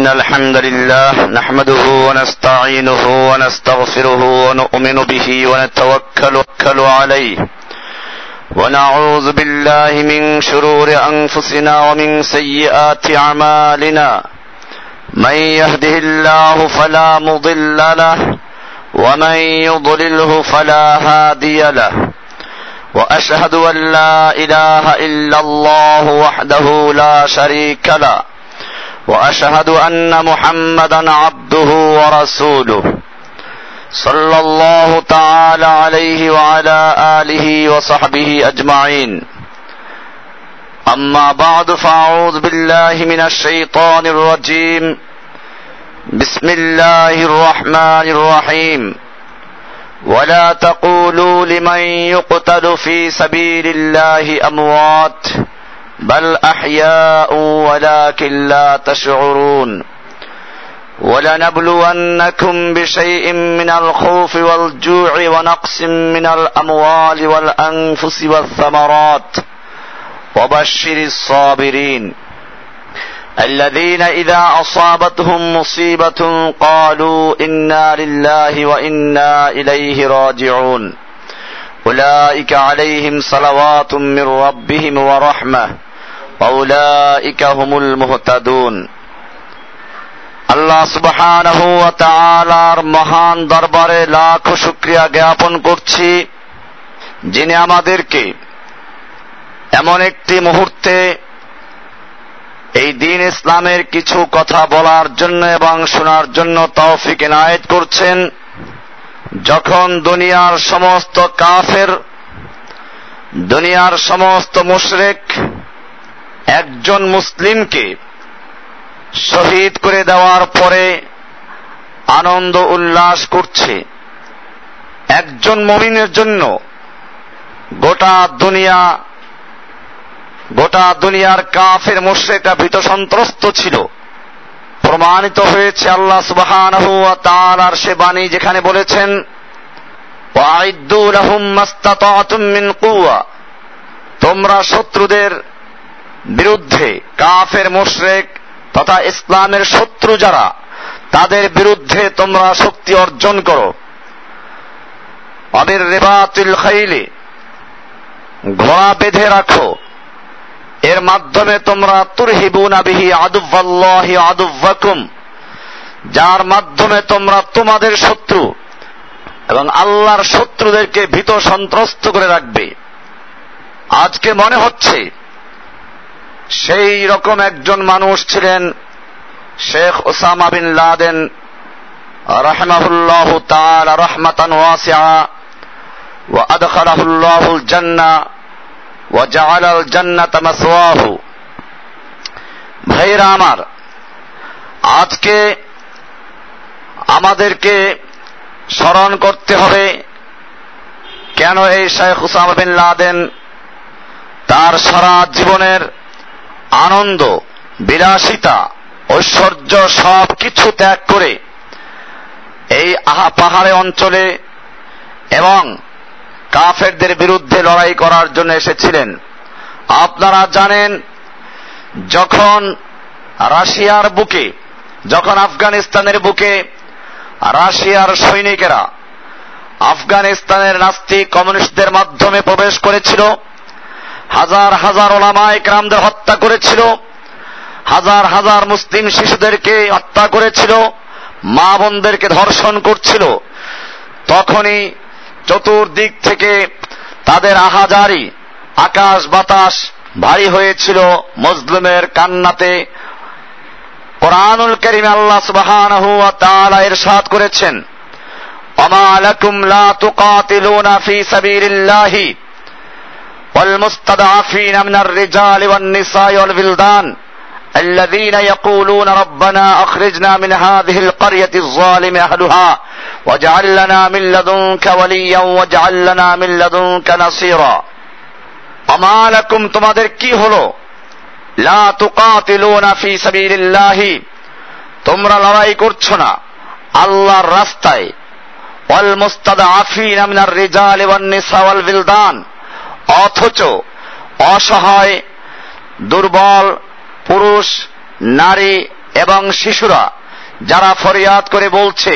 إن الحمد لله نحمده ونستعينه ونستغفره ونؤمن به ونتوكل عليه. ونعوذ بالله من شرور أنفسنا ومن سيئات أعمالنا. من يهده الله فلا مضل له ومن يضلله فلا هادي له. وأشهد أن لا إله إلا الله وحده لا شريك له. وأشهد أن محمدا عبده ورسوله صلى الله تعالى عليه وعلى آله وصحبه أجمعين. أما بعد فأعوذ بالله من الشيطان الرجيم. بسم الله الرحمن الرحيم. ولا تقولوا لمن يقتل في سبيل الله أموات. بل احياء ولكن لا تشعرون ولنبلونكم بشيء من الخوف والجوع ونقص من الاموال والانفس والثمرات وبشر الصابرين الذين اذا اصابتهم مصيبه قالوا إنا لله وإنا إليه راجعون اولئك عليهم صلوات من ربهم ورحمه ওয়াউলাইকা হুমুল মুহতাদুন। আল্লাহ সুবহানাহু ওয়া তাআলার মহান দরবারে লাখ শুকরিয়া জ্ঞাপন করছি, যিনি আমাদেরকে এমন একটি মুহূর্তে এই দিন ইসলামের কিছু কথা বলার জন্য এবং শোনার জন্য তৌফিক এনায়েত করছেন। যখন দুনিয়ার সমস্ত কাফের, দুনিয়ার সমস্ত মুশরিক একজন মুসলিমকে শহীদ করে দেওয়ার পরে আনন্দ উল্লাস করছে। একজন মমিনের জন্য গোটা দুনিয়া, গোটা দুনিয়ার কাফের মুশ্রেকরা ভীত সন্ত্রস্ত ছিল। প্রমাণিত হয়েছে আল্লাহ সুবহানাহু ওয়া তাআলার সে বাণী যেখানে বলেছেন তোমরা শত্রুদের বিরুদ্ধে কাফের, মোশরেক তথা ইসলামের শত্রু যারা, তাদের বিরুদ্ধে তোমরা শক্তি অর্জন করো। অমির রেবাতুল খাইলে, ঘোড়া বেঁধে রাখো। এর মাধ্যমে তোমরা তুরহিবুনা বিহি আদুল্লাহি আদুব্বাকুম যার মাধ্যমে তোমরা তোমাদের শত্রু এবং আল্লাহর শত্রুদেরকে ভীত সন্ত্রস্ত করে রাখবে। আজকে মনে হচ্ছে সেই রকম একজন মানুষ ছিলেন শেখ ওসামা বিন লাদেন, রহমাহুল্লাহ তাআলা রহমাতান ওয়াসিআ, ওয়া আদখালাহুল্লাহুল জান্নাহ ওয়াজাআল আল জান্নাত মাসওয়াহু। ভাইরা আমার, আজকে আমাদেরকে স্মরণ করতে হবে কেন এই শেখ হুসামা বিন লাদেন তার সারা জীবনের আনন্দ, বিলাসিতা, ঐশ্বর্য সব কিছু ত্যাগ করে এই আহা পাহাড়ে অঞ্চলে এবং কাফেরদের বিরুদ্ধে লড়াই করার জন্য এসেছিলেন। আপনারা জানেন, যখন রাশিয়ার বুকে, যখন আফগানিস্তানের বুকে রাশিয়ার সৈনিকেরা আফগানিস্তানের নাস্তিক কমিউনিস্টদের মাধ্যমে প্রবেশ করেছিল হাজার হাজার ওলামায় ক্রামদের হত্যা করেছিল। হাজার হাজার মুসলিম শিশুদেরকে হত্যা করেছিল। মা বোনদেরকে ধর্ষণ করছিল। তখনই চতুর্দিক থেকে তাদের আহাজারি আকাশ বাতাস ভারী হয়েছিল মজলুমের কান্নাতে। কোরআনুল করিম আল্লাহ ওয়া তাআলা করেছেন, ওমা লাকুম লা তুকাতিলুনা ফি সাবিলিল্লাহি والمستضعفين من الرجال والنساء والولدان الذين يقولون ربنا اخرجنا من هذه القريه الظالم اهلها واجعل لنا من لدنك وليا واجعل لنا من لدنك نصيرا وما لكم তোমাদের কি হলো লা তুকাতিলুনা ফি সাবিলিল্লাহি তোমরা লড়াই করছো না আল্লাহর রাস্তায় ওয়াল মুস্তাদআফিনা মিনার রিজালি ওয়ান নিসা ওয়াল বিলদান অথচ অসহায়, দুর্বল পুরুষ, নারী এবং শিশুরা যারা ফরিয়াদ করে বলছে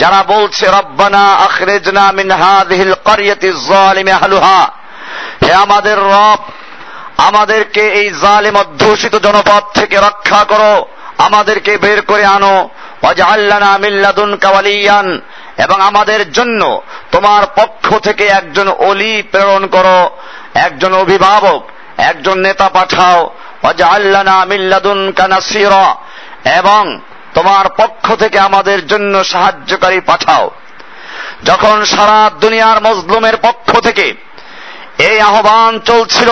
যারা বলছে, রব্বানা আখরিজনা মিন হাযিহিল ক্বরিয়াতি যালিমি আহলুহা হে আমাদের রব, আমাদেরকে এই জালিম অধ্যুষিত জনপদ থেকে রক্ষা করো, আমাদেরকে বের করে আনো ওয়াজআল্লানা মিন লাদুনকা ওয়ালিয়ান এবং আমাদের জন্য তোমার পক্ষ থেকে একজন অলি প্রেরণ করো, একজন অভিভাবক, একজন নেতা পাঠাও। নাসীরা এবং তোমার পক্ষ থেকে আমাদের জন্য সাহায্যকারী পাঠাও। যখন সারা দুনিয়ার মজলুমের পক্ষ থেকে এই আহ্বান চলছিল,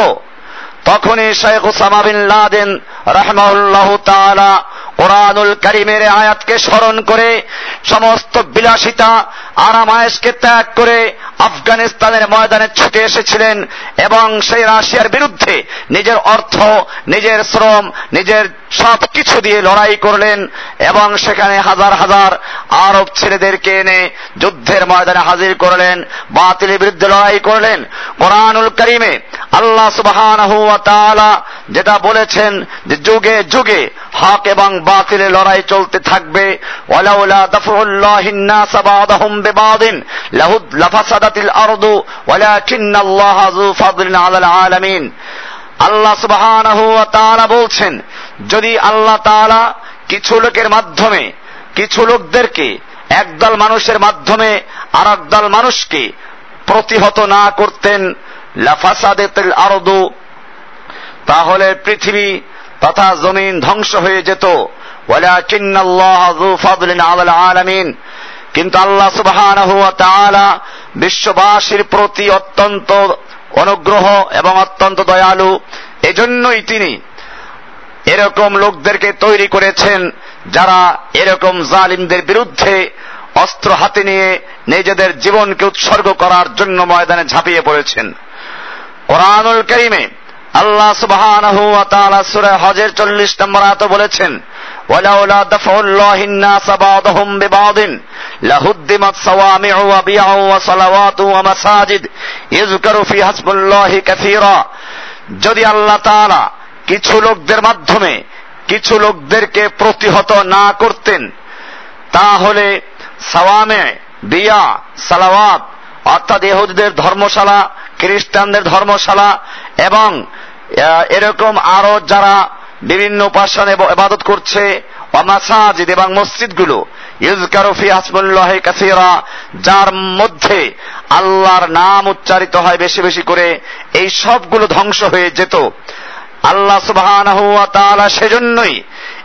তখনই শেখ ওসামা বিন লাদেন রহমাউল্লাহ তাআলা কোরআনুল করিমের আয়াতকে স্মরণ করে সমস্ত বিলাসিতা আরামায়েশকে ত্যাগ করে আফগানিস্তানের ময়দানে ছুটে এসেছিলেন এবং সেই রাশিয়ার বিরুদ্ধে নিজের অর্থ, নিজের শ্রম, নিজের সব কিছু দিয়ে লড়াই করলেন এবং সেখানে হাজার হাজার আরব ছেলেদেরকে এনে যুদ্ধের ময়দানে হাজির করলেন, বাতিলের বিরুদ্ধে লড়াই করলেন। কোরআনুল করিমে আল্লাহ সুবহানাহু ওয়া যেটা বলেছেন যে যুগে যুগে হক এবং বাতিলের লড়াই চলতে থাকবে। আলামিন। আল্লাহ তাআলা বলছেন, যদি আল্লাহ তাআলা কিছু লোকের মাধ্যমে, কিছু লোকদেরকে একদল মানুষের মাধ্যমে আর একদল মানুষকে প্রতিহত না করতেন আরদু, তাহলে পৃথিবী তথা জমিন ধ্বংস হয়ে যেত। আলামিন। কিন্তু আল্লাহ তাআলা বিশ্ববাসীর প্রতি অত্যন্ত অনুগ্রহ এবং অত্যন্ত দয়ালু, এজন্যই তিনি এরকম লোকদেরকে তৈরি করেছেন যারা এরকম জালিমদের বিরুদ্ধে অস্ত্র হাতে নিয়ে নিজেদের জীবনকে উৎসর্গ করার জন্য ময়দানে ঝাঁপিয়ে পড়েছেন। কোরআনুল করিমে আল্লাহ তাআলা সূরা হজের 40 নম্বর আয়াতে বলেছেন দাফউল্লাহিন নাস বা'দাহুম বিবাদিন, লাহুদ্দিমাত সাওয়ামি'ু ওয়া বি'উ ওয়া সালাওয়াতু ওয়া মাসাজিদ, ইযকারু ফি হাসবুল্লাহি কাসীরা। যদি আল্লাহ তাআলা কিছু লোকদের মাধ্যমে কিছু লোকদেরকে প্রতিহত না করতেন, তাহলে সাওয়ামে, বিয়া, সালাওয়াত, অর্থাৎ ইহুদিদের ধর্মশালা, খ্রিস্টানদের ধর্মশালা এবং এরকম আরও যারা বিভিন্ন উপাসন এবাদত করছে অমাসাজিদ এবং মসজিদগুলো ইউজকারফি হাসমুল্লাহ কাসিরা, যার মধ্যে আল্লাহর নাম উচ্চারিত হয় বেশি বেশি করে, এই সবগুলো ধ্বংস হয়ে যেত। আল্লাহ সুবহানাহু ওয়া তাআলা সেজন্যই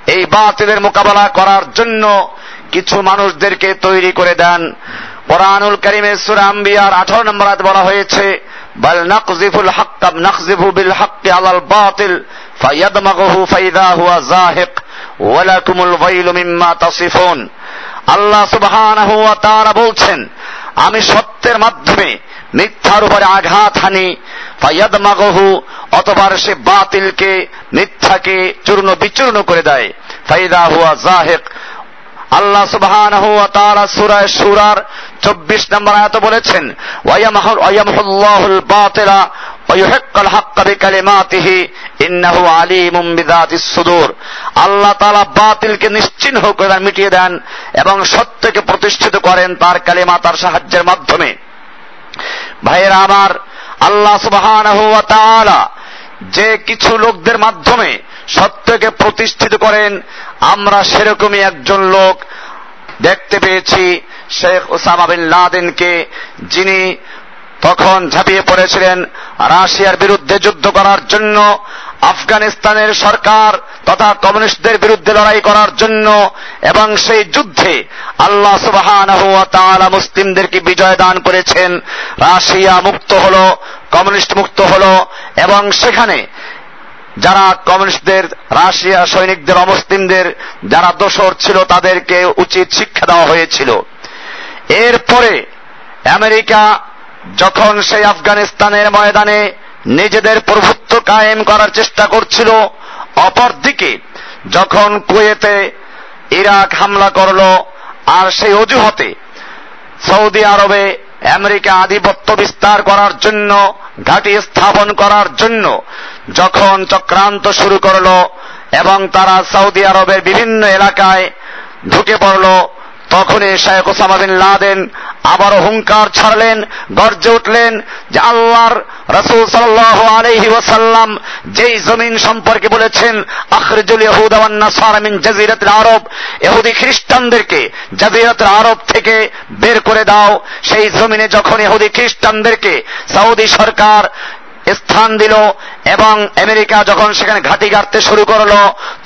এই বাতিলের মোকাবেলা করার জন্য কিছু মানুষদেরকে তৈরি করে দেন। কোরআনুল করিমের সূরা আম্বিয়ার 18 নম্বর বলা হয়েছে بل نقذف الحق نقذف بالحق على الباطل فيدمغه فإذا هو زاهق ولكم الويل مما تصفون আল্লাহ সুবহানাহু ওয়া তাআলা বলছেন আমি সত্যের মাধ্যমে মিথ্যার উপরে আঘাত হানি ফায়াদমাগহু অতবার সে বাতিলকে মিথ্যাকে চূর্ণ বিচূর্ণ করে দেয় ফাইদা হুয়া জাহেক আল্লাহ সুবহানাহু ওয়া তাআলা সূরা সূরার 24 নম্বর আয়াত বলেছেন বাতিলা ওয়ায়ুহিক্কাল হাক্কা বিকালিমাতিহি ইন্নাহু আলিমুম বিযাতিস সুদূর। আল্লাহ তাআলা বাতিলকে নিশ্চিহ্ন করে মিটিয়ে দেন এবং সত্যকে প্রতিষ্ঠিত করেন তার কালিমা, তার সাহায্যের মাধ্যমে। ভাইয়েরা আমার, আল্লাহ সুবহানাহু যে কিছু লোকদের মাধ্যমে সত্যকে প্রতিষ্ঠিত করেন আমরা সেরকমই একজন লোক দেখতে পেয়েছি শেখ ওসামা বিন লাদেনকে, যিনি তখন ঝাঁপিয়ে পড়েছিলেন রাশিয়ার বিরুদ্ধে যুদ্ধ করার জন্য, আফগানিস্তানের সরকার তথা কমিউনিস্টদের বিরুদ্ধে লড়াই করার জন্য, এবং সেই যুদ্ধে আল্লাহ সুবহানাহু ওয়া মুসলিমদেরকে বিজয় দান করেছেন। রাশিয়া মুক্ত হল, কমিউনিস্ট মুক্ত হলো, এবং সেখানে যারা কমিউনিস্টদের, রাশিয়া সৈনিকদের, অমুসলিমদের, যারা দোষর ছিল, তাদেরকে উচিত শিক্ষা দেওয়া হয়েছিল। এরপরে আমেরিকা যখন সেই আফগানিস্তানের ময়দানে নিজেদের প্রভুত্ব কায়েম করার চেষ্টা করছিল, অপরদিকে যখন কুয়েতে ইরাক হামলা করল আর সেই অজুহাতে সৌদি আরবে আমেরিকা আধিপত্য বিস্তার করার জন্য, ঘাঁটি স্থাপন করার জন্য যখন চক্রান্ত শুরু করল এবং তারা সৌদি আরবের বিভিন্ন এলাকায় ঢুকে পড়ল, তখনই শেখ ওসামা বিন লাদেন আবারও হুঙ্কার ছাড়লেন, গর্জে উঠলেন যে আল্লাহর রসুল সাল্লাহ আলহি ওসাল্লাম যেই জমিন সম্পর্কে বলেছেন, আখরিজুল ইহুদাওয়ান নাসারা মিন জাজিরাতুল আরব ইহুদি খ্রিস্টানদেরকে জাজিরাতুল আরব থেকে বের করে দাও। সেই জমিনে যখন ইহুদি খ্রিস্টানদেরকে সৌদি সরকার স্থান দিল এবং আমেরিকা যখন সেখানে ঘাঁটি গাড়তে শুরু করল,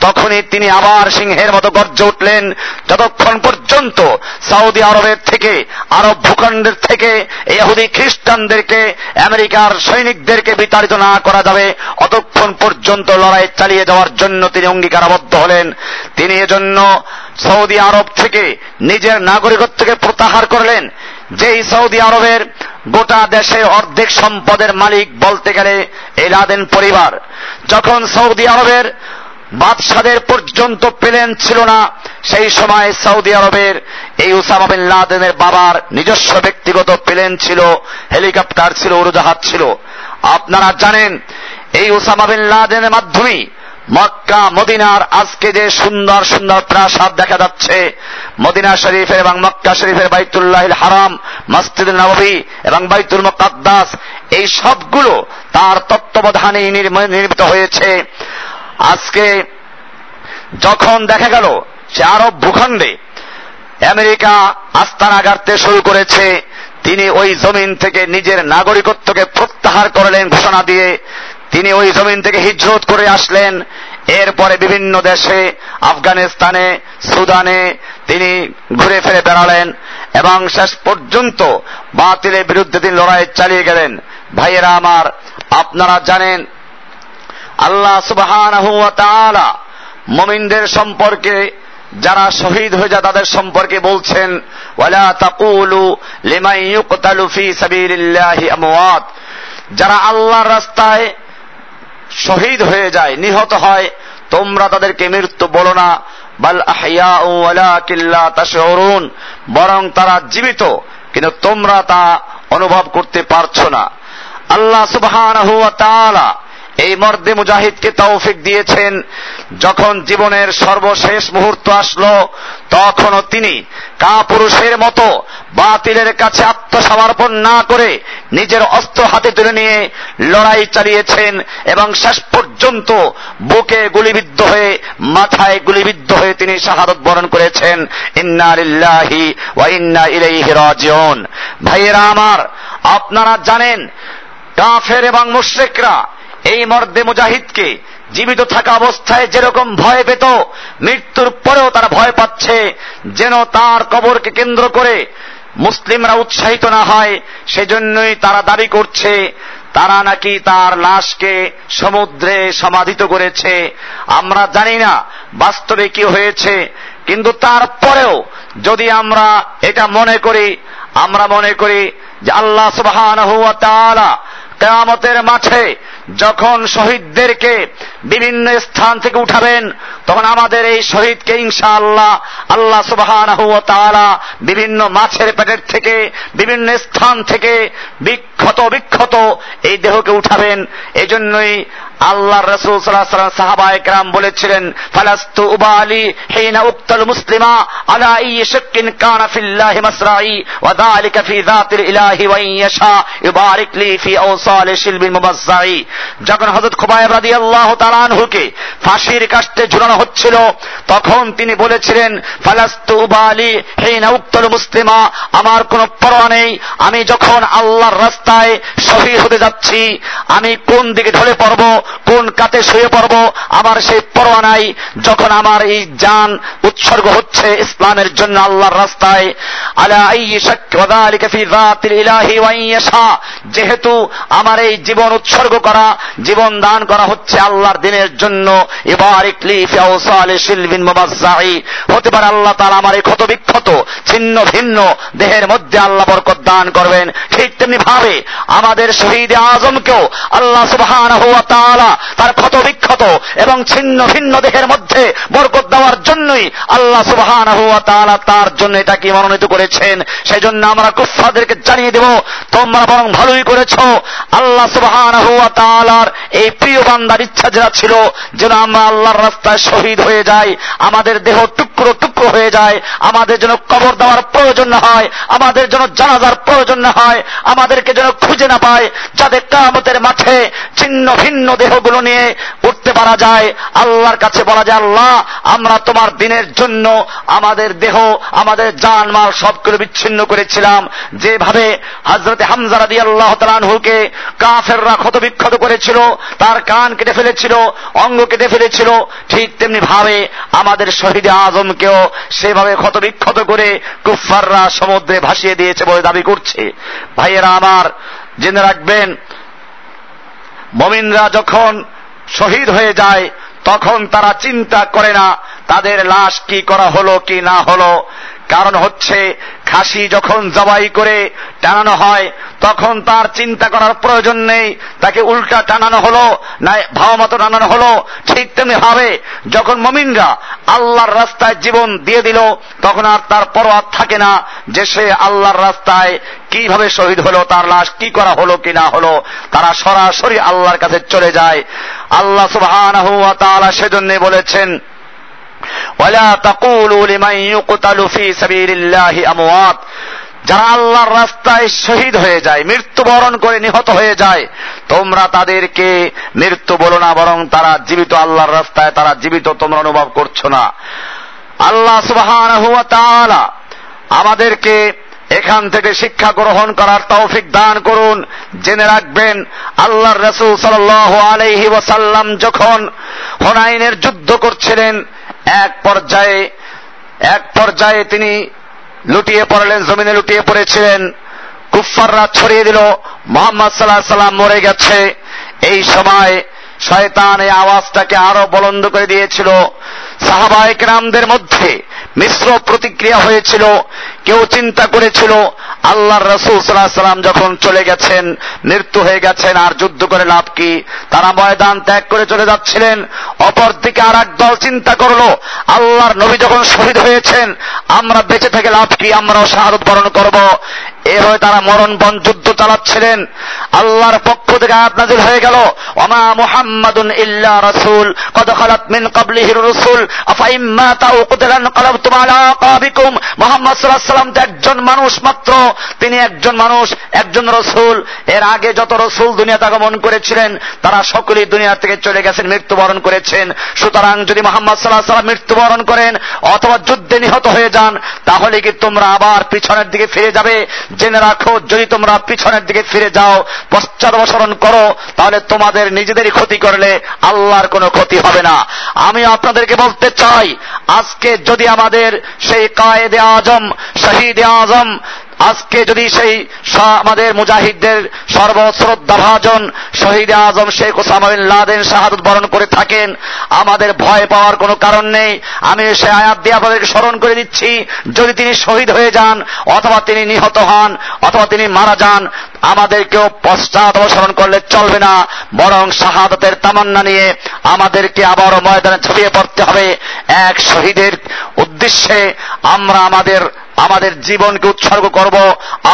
তখনই তিনি আবার সিংহের মতো গর্জে উঠলেন। যতক্ষণ পর্যন্ত সৌদি আরবের থেকে, আরব ভূখণ্ডের থেকে এহুদি খ্রিস্টানদেরকে, আমেরিকার সৈনিকদেরকে বিতাড়িত না করা যাবে, অতক্ষণ পর্যন্ত লড়াই চালিয়ে যাওয়ার জন্য তিনি অঙ্গীকারাবদ্ধ হলেন। তিনি এজন্য সৌদি আরব থেকে নিজের নাগরিকত্বকে প্রত্যাহার করলেন। যেই সৌদি আরবের গোটা দেশে অর্ধেক সম্পদের মালিক বলতে গেলে এই লাদেন পরিবার। যখন সৌদি আরবের বাদশাদের পর্যন্ত প্লেন ছিল না, সেই সময় সৌদি আরবের এই উসামা বিন লাদেনের বাবার নিজস্ব ব্যক্তিগত প্লেন ছিল, হেলিকপ্টার ছিল, উড়োজাহাজ ছিল। আপনারা জানেন, এই উসামা বিন লাদেনের মাধ্যমেই মক্কা, মদিনার আজকে যে সুন্দর সুন্দর প্রাসাদ দেখা যাচ্ছে, মদিনা শরীফের এবং মক্কা শরীফের বাইতুল্লাহ হারাম মসজিদ নবী এবং বাইতুল মকাদ্দাস, এই সবগুলো তার তত্ত্বাবধানে নির্মিত হয়েছে। আজকে যখন দেখা গেল সে আরব ভূখণ্ডে আমেরিকা আস্তানা গাড়তে শুরু করেছে, তিনি ওই জমিন থেকে নিজের নাগরিকত্বকে প্রত্যাহার করলেন ঘোষণা দিয়ে তিনি ওই জমিন থেকে হিজরত করে আসলেন। এরপরে বিভিন্ন দেশে, আফগানিস্তানে, সুদানে তিনি ঘুরে ফিরে বেড়ালেন এবং শেষ পর্যন্ত বাতিলের বিরুদ্ধে তিনি লড়াই চালিয়ে গেলেন। ভাইয়েরা আমার, আপনারা জানেন, আল্লাহ সুবহান মমিনদের সম্পর্কে, যারা শহীদ হয়ে যায় তাদের সম্পর্কে বলছেন তাকুলু আমওয়াত। যারা আল্লাহর রাস্তায় শহীদ হয়ে যায়, নিহত হয়। তোমরা তাদেরকে মৃত্যু বলো না। বাল কিল্লা তাশউরুন। বরং তারা জীবিত, কিন্তু তোমরা তা অনুভব করতে পারছ না। আল্লাহ সুবহানাহু ওয়া তাআলা এই মর্দে মুজাহিদকে তৌফিক দিয়েছেন। যখন জীবনের সর্বশেষ মুহূর্ত আসলো, তখনও তিনি কাপুরুষের মতো বাতিলের কাছে আত্মসমর্পণ না করে নিজের অস্ত্র হাতে তুলে নিয়ে লড়াই চালিয়েছেন এবং শেষ পর্যন্ত বুকে গুলিবিদ্ধ হয়ে, মাথায় গুলিবিদ্ধ হয়ে তিনি শাহাদত বরণ করেছেন। ইন্নারিল্লাহি ওয়া ইন্না ইলাইহি রাজিউন। ভাইয়েরা আমার, আপনারা জানেন, কাফের এবং মুশরিকরা এই মর্দে মুজাহিদকে জীবিত থাকা অবস্থায় যেরকম ভয় পেত, মৃত্যুর পরেও তারা ভয় পাচ্ছে, যেন তার কবরকে কেন্দ্র করে মুসলিমরা উৎসাহিত না হয়, সেজন্যই তারা দাবি করছে, তারা নাকি তার লাশকে সমুদ্রে সমাধিত করেছে। আমরা জানি না বাস্তবে কি হয়েছে, কিন্তু তারপরেও যদি আমরা এটা মনে করি, আমরা মনে করি যে আল্লাহ সুবাহ কেয়ামতের মাঠে যখন শহীদদেরকে বিভিন্ন স্থান থেকে উঠাবেন, তখন আমাদের এই শহীদকে ইনশাআল্লাহ আল্লাহ সুবাহ বিভিন্ন মাছের পেটের থেকে, বিভিন্ন স্থান থেকে বিক্ষত বিক্ষত এই দেহকে উঠাবেন। এই জন্যই আল্লাহ রসুল সাল্লাহ সাহাবা একরাম বলেছিলেন, ফালাস্তু উবালি হেইনা উক্তাল মুসলিমা আলা ইয়ে শাক্কিন কানা ফিল্লাহি মাসরাই ওয়া যালিকা ফি যাতিল ইলাহি ওয়া ইয়াশা ইউবারিক লি ফি আওসাল শিলবিল মুবাজ্জাই যখন হজরত খোবায়ব রাদিয়াল্লাহু তাআলা আনহুকে ফাঁসির কাস্তে ঝুলানো হচ্ছিল। তখন তিনি বলেছিলেন, ফালাস্তু উবালি হেইনা উক্তাল মুসলিমা, আমার কোনো পরোয়া নেই। আমি যখন আল্লাহর রাস্তায় শহীদ হতে যাচ্ছি, আমি কোন দিকে ঢলে পড়ব, কোন কাতে শুয়ে পড়ব, আমার সেই পরোয়া নাই। যখন আমার এই যান উৎসর্গ হচ্ছে ইসলামের জন্য আল্লাহর রাস্তায়, আলা যেহেতু আমার এই জীবন উৎসর্গ করা, জীবন দান করা হচ্ছে আল্লাহর দিনের জন্য এবার হতে পারে আল্লাহ তারা আমার এই ক্ষত বিক্ষত ছিন্ন ভিন্ন দেহের মধ্যে আল্লাহ বরকত দান করবেন। ঠিক তেমনি ভাবে আমাদের শহীদ আজমকেও আল্লাহ সুবহান তার ক্ষত বিক্ষত এবং ছিন্ন ভিন্ন দেহের মধ্যে বরকত দেওয়ার জন্যই আল্লাহ সুবহান তার জন্য এটাকে মনোনীত করেছেন। সেই জন্য আমরা কুফাদেরকে জানিয়ে দেব, তোমরা বরং ভালোই করেছ। আল্লাহ সুবহান তালার এই প্রিয় বান্দার ইচ্ছা যেটা ছিল, যেন আমরা আল্লাহর রাস্তায় শহীদ হয়ে যাই, আমাদের দেহ টুকরো টুকরো হয়ে যায়, আমাদের জন্য কবর দেওয়ার প্রয়োজন না হয়, আমাদের জন্য জানাজার প্রয়োজন না হয়, আমাদেরকে যেন খুঁজে না পায়, যাদের কামতের মাঠে ছিন্ন ভিন্ন দেহগুলো নিয়ে উঠতে পারা যায়, আল্লাহর কাছে বলা যায়, আল্লাহ, আমরা তোমার দিনের জন্য আমাদের দেহ, আমাদের জান মাল সবগুলো বিচ্ছিন্ন করেছিলাম। যেভাবে হজরতে হামজারা দিয়ে আল্লাহ তালানহুকে কাফেররা ক্ষত বিক্ষত করেছিল, তার কান কেটে ফেলেছিল, অঙ্গ কেটে ফেলেছিল, ঠিক তেমনি ভাবে আমাদের শহীদ আজমকেও সেভাবে ক্ষত বিক্ষত করে কুফাররা সমুদ্রে ভাসিয়ে দিয়েছে বলে দাবি করছে। ভাইয়েরা আমার, জেনে রাখবেন, মমিনরা যখন শহীদ হয়ে যায়, তখন তারা চিন্তা করে না তাদের লাশ কি করা হলো, কি না হলো। কারণ হচ্ছে খাসি যখন জবাই করে টানানো হয়, তখন তার চিন্তা করার প্রয়োজন নেই, তাকে উল্টা টানানো হলো, না ভাব মতো টানানো হলো। ঠিক তেমনি হবে যখন মমিনরা আল্লাহর রাস্তায় জীবন দিয়ে দিল, তখন আর তার পরোয়ার থাকে না যে সে আল্লাহর রাস্তায় কীভাবে শহীদ হলো, তার লাশ কি করা হলো, কি না হলো। তারা সরাসরি আল্লাহর কাছে চলে যায়। আল্লাহ সুবাহ সেজন্য বলেছেন ওয়ালা তাকুলু লিমান ইউকতালু ফি সাবিলিল্লাহি আমওয়াত যারা আল্লাহর রাস্তায় শহীদ হয়ে যায়, মৃত্যুবরণ করে নিহত হয়ে যায়, তোমরা তাদেরকে মৃত্যু বলো না, বরং তারা জীবিত আল্লাহর রাস্তায়, তারা জীবিত, তোমরা অনুভব করছ না। আল্লাহ তাআলা আমাদেরকে এখান থেকে শিক্ষা গ্রহণ করার তৌফিক দান করুন। জেনে রাখবেন, আল্লাহর রসুল সাল আলহি ওয়াসাল্লাম যখন হোনাইনের যুদ্ধ করছিলেন এক পর্যায়ে এক পর্যায়ে তিনি লুটিয়ে পড়লেন, জমিনে লুটিয়ে পড়েছিলেন। কুফাররা ছড়িয়ে দিল, মোহাম্মদ সাল্লাহ সাল্লাম মরে গেছে। এই সময় শয়তান এই আওয়াজটাকে আরও বলন্দ করে দিয়েছিল। সাহাবায়ক রামদের মধ্যে মিশ্র প্রতিক্রিয়া হয়েছিল, কেউ চিন্তা করেছিল, আল্লাহর রসুল সাল্লাহ সাল্লাম যখন চলে গেছেন, মৃত্যু হয়ে গেছেন, আর যুদ্ধ করে লাভ কি? তারা ময়দান ত্যাগ করে চলে যাচ্ছিলেন, অপরদিকে আর এক দল চিন্তা করল, আল্লাহর নবী যখন শহীদ হয়েছেন, আমরা বেঁচে থেকে লাভ কি? আমরাও শাহাদত বরণ করব। এভাবে তারা মরণ বন যুদ্ধ চালাচ্ছিলেন। আল্লাহর পক্ষ থেকে আয়াত নাজিল হয়ে গেল। ওমা মুহাম্মাদুন ইল্লা রাসূল, কদ খালাত মিন ক্বাবলিহির রাসূল আফা ইম্মা তাও কুতলান কালাবতুম আলা আকাবিকুম। মুহাম্মদ সাল্লাল্লাহু আলাইহি ওয়াসাল্লাম তো একজন মানুষ মাত্র, তিনি একজন মানুষ, একজন রসুল। এর আগে যত রসুল দুনিয়াতে আগমন করেছিলেন, তারা সকলেই দুনিয়া থেকে চলে গেছেন, মৃত্যুবরণ করেছেন। সুতরাং যদি মোহাম্মদ সাল্লাহ সাল্লাম মৃত্যুবরণ করেন, অথবা যুদ্ধে নিহত হয়ে যান, তাহলে কি তোমরা আবার পিছনের দিকে ফিরে যাবে? জেনে রাখো, যদি তোমরা পিছনের দিকে ফিরে যাও পশ্চাদবসরণ করো, তাহলে তোমাদের নিজেদেরই ক্ষতি করলে আল্লাহর কোনো ক্ষতি হবে না। আমি আপনাদেরকে বলতে চাই, আজকে যদি আমাদের সেই কায়েদে আজম, শহীদ আজম আজকে যদি সেই আমাদের মুজাহিদদের সর্বশ্রদ্ধা ভাজন শহীদ আজম শেখ ওসামা লাদেন শাহাদত বরণ করে থাকেন, আমাদের ভয় পাওয়ার কোনো কারণ নেই। আমি সে আয়াত দিয়ে আপনাদেরকে স্মরণ করে দিচ্ছি, যদি তিনি শহীদ হয়ে যান, অথবা তিনি নিহত হন, অথবা তিনি মারা যান, আমাদেরকেও পশ্চাৎ অনুসরণ করলে চলবে না। বরং শাহাদতের তামান্না নিয়ে আমাদেরকে আবারও ময়দানে ঝাঁপিয়ে পড়তে হবে। এক শহীদের উদ্দেশ্যে আমরা আমাদের আমাদের জীবনকে উৎসর্গ করব।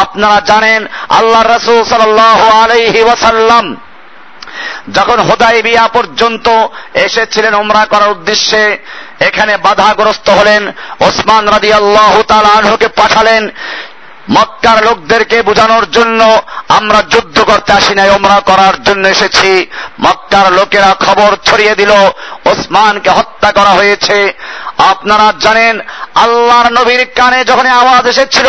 আপনারা জানেন, আল্লাহ রসুল সাল্লাহ আলহি ওয়াসাল্লাম যখন হোদাই বিয়া পর্যন্ত এসেছিলেন ওমরা করার উদ্দেশ্যে, এখানে বাধাগ্রস্ত হলেন, ওসমান রাজি আল্লাহ আনহুকে পাঠালেন। মক্কার লোকদেরকে বোঝানোর জন্য আমরা যুদ্ধ করতে আসি নাই ওমরা করার জন্য এসেছি। মক্কার লোকেরা খবর ছড়িয়ে দিল, ওসমানকে হত্যা করা হয়েছে। আপনারা জানেন, আল্লাহর নবীর কানে যখন আওয়াজ এসেছিল,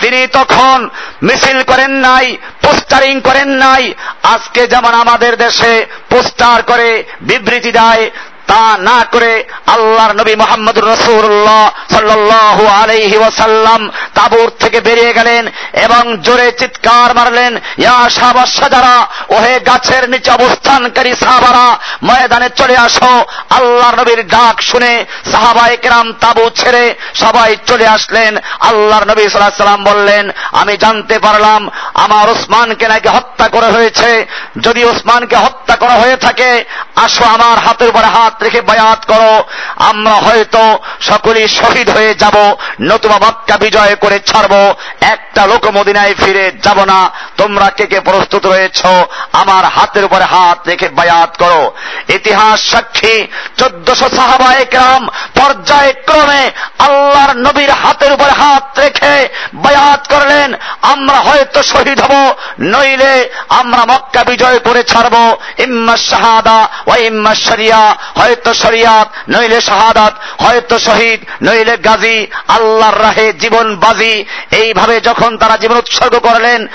তিনি তখন মিছিল করেন নাই, পোস্টারিং করেন নাই। আজকে যেমন আমাদের দেশে পোস্টার করে বিবৃতি দেয় তা না করে আল্লাহর নবী মোহাম্মদ রসুল্লাহ সাল্লাল্লাহু আলাইহি ওয়াসাল্লাম তাবুর থেকে বেরিয়ে গেলেন এবং জোরে চিৎকার মারলেন, ইয়া সাহাবা সাজারা ওহে গাছের নিচে অবস্থানকারী সাহাবারা, ময়দানে চলে আসো। আল্লাহ নবীর ডাক শুনে সাহাবাই কেরাম তাবু ছেড়ে সবাই চলে আসলেন। আল্লাহর নবী সাল্লাল্লাহু সাল্লাম বললেন, আমি জানতে পারলাম আমার ওসমানকে নাকি হত্যা করা হয়েছে। যদি ওসমানকে হত্যা করা হয়ে থাকে, আসো আমার হাতের উপরে হাত রেখে বায়াত করো। আমরা হয়তো সকলেই শহীদ হয়ে যাব, নতুবা মক্কা বিজয় করে ছাড়ব। একটা লোক মদিনায় ফিরে যাব না। তোমরা কে কে প্রস্তুত রয়েছ? আমার হাতের উপরে হাত রেখে বায়াত করো। ইতিহাস সাক্ষী, চোদ্দশো সাহাবা একরাম পর্যায়ক্রমে আল্লাহর নবীর হাতের উপরে হাত রেখে বায়াত করলেন। আমরা হয়তো শহীদ হব, নইলে আমরা মক্কা বিজয় করে ছাড়ব। ইম্মা শাহাদা ও ইম্মা শরিয়া, হয়তো শরিয়াত, নইলে শাহাদাত, হয়তো শহীদ, নইলে গাজী, আল্লাহর রাহে জীবন বাজি। এইভাবে যখন তারা জীবন উৎসর্গ করলেন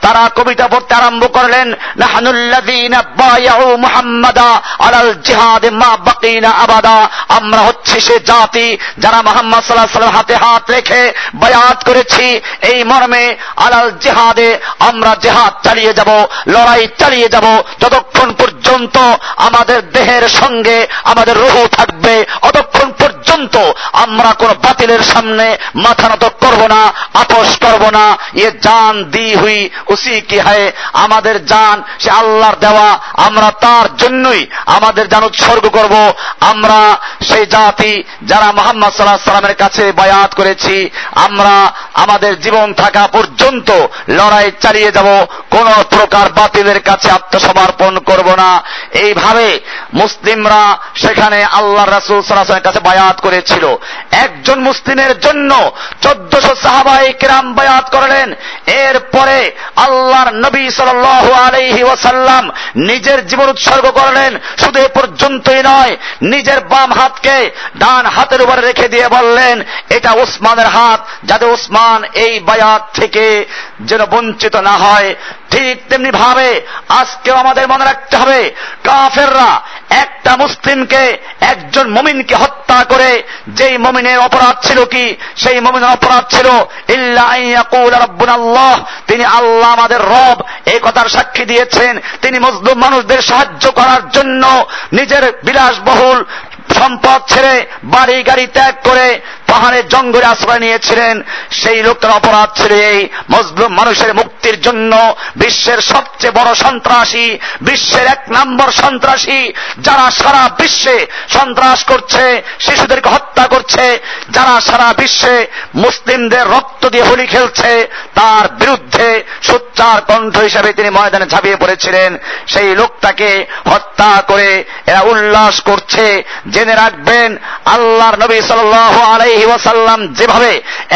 তারা কবিতা পড়তে আরম্ভ করলেন আবাদা। আমরা হচ্ছে সে জাতি যারা মোহাম্মদ সাল্লাহ হাতে হাত রেখে বায়াত করেছি। এই মর্মে আলাল জিহাদে আমরা জেহাদ চালিয়ে যাব, লড়াই চালিয়ে যাব। যতক্ষণ পর্যন্ত আমাদের দেহের সঙ্গে আমাদের রহু থাকবে। অতক্ষণ পর্যন্ত আমরা কোন বাতিলের সামনে মাথা নত করব না, আপোষ করব না। ইয়ে জান দি হুই, উসি কি হায়? আমাদের জান, সে আল্লাহর দেওয়া, আমরা তার জন্যই আমাদের জান উৎসর্গ করব। আমরা সেই জাতি যারা মোহাম্মদ সাল্লাহ সাল্লামের কাছে বায়াত করেছি, আমরা আমাদের জীবন থাকা পর্যন্ত লড়াই চালিয়ে যাব, কোন প্রকার বাতিলের কাছে আত্মসমর্পণ করব না। এইভাবে মুসলিমরা সেখানে আল্লাহ রাসুল সাল্লামের কাছে বায়াত করেছিল। একজন মুসলিমের জন্য চোদ্দশো সাহাবাই কিরাম বায়াত করলেন। এরপরে আল্লাহর নবী সাল আলহি ওয়াসাল্লাম নিজের জীবন উৎসর্গ করলেন। শুধু এ পর্যন্তই নয় নিজের বাম হাতকে ডান হাতের উপরে রেখে দিয়ে বললেন, এটা উসমানের হাত, যাতে উসমান এই বায়াত থেকে যেন বঞ্চিত না হয়। ঠিক তেমনি ভাবে আজকেও আমাদের মনে রাখতে হবে, কাফেররা একটা মুসলিমকে, একজন মমিনকে হত্যা করে, যেই মমিনের অপরাধ ছিল কি? সেই মমিনের অপরাধ ছিল আল্লাহ। তিনি আল্লাহ আমাদের রব, এই কথার সাক্ষী দিয়েছেন। তিনি মজলুম মানুষদের সাহায্য করার জন্য নিজের বিলাসবহুল সম্পদ ছেড়ে বাড়ি গাড়ি ত্যাগ করে পাহাড়ের জঙ্গলে আশ্রয় নিয়েছিলেন, সেই লোকটার অপরাধ ছিল এই মজলুম মানুষের মুক্তির জন্য বিশ্বের সবচেয়ে বড় সন্ত্রাসী, বিশ্বের এক নম্বর সন্ত্রাসী, যারা সারা বিশ্বে সন্ত্রাস করছে, শিশুদেরকে হত্যা করছে, যারা সারা বিশ্বে মুসলিমদের রক্ত দিয়ে হোলি খেলছে, তার বিরুদ্ধে সোচ্চার কণ্ঠ হিসাবে তিনি ময়দানে ঝাঁপিয়ে পড়েছিলেন। সেই লোকটাকে হত্যা করে এরা উল্লাস করছে। জেনে রাখবেন, আল্লাহর নবী সাল আলাই আলহি ওয়াসাল্লাম যেভাবে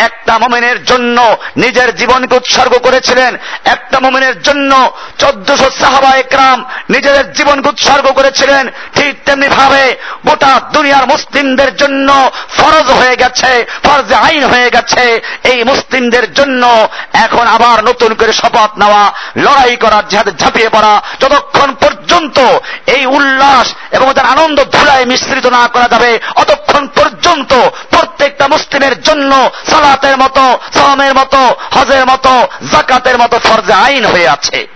একটা মোমেনের জন্য নিজের জীবনকে উৎসর্গ করেছিলেন, একটা মোমেনের জন্য চোদ্দশো সাহাবা একরাম নিজেদের জীবনকে উৎসর্গ করেছিলেন, ঠিক তেমনি ভাবে গোটা দুনিয়ার মুসলিমদের জন্য ফরজ হয়ে গেছে, ফরজ আইন হয়ে গেছে। এই মুসলিমদের জন্য এখন আবার নতুন করে শপথ নেওয়া লড়াই করার যাতে ঝাঁপিয়ে পড়া, যতক্ষণ পর্যন্ত এই উল্লাস এবং তার আনন্দ ধুলায় মিশ্রিত না করা যাবে, অতক্ষণ পর্যন্ত প্রত্যেকটা মুসলিমের জন্য সালাতের মতো সমের মতো, হজের মতো জাকাতের মতো ফরজে আইন হয়ে আছে।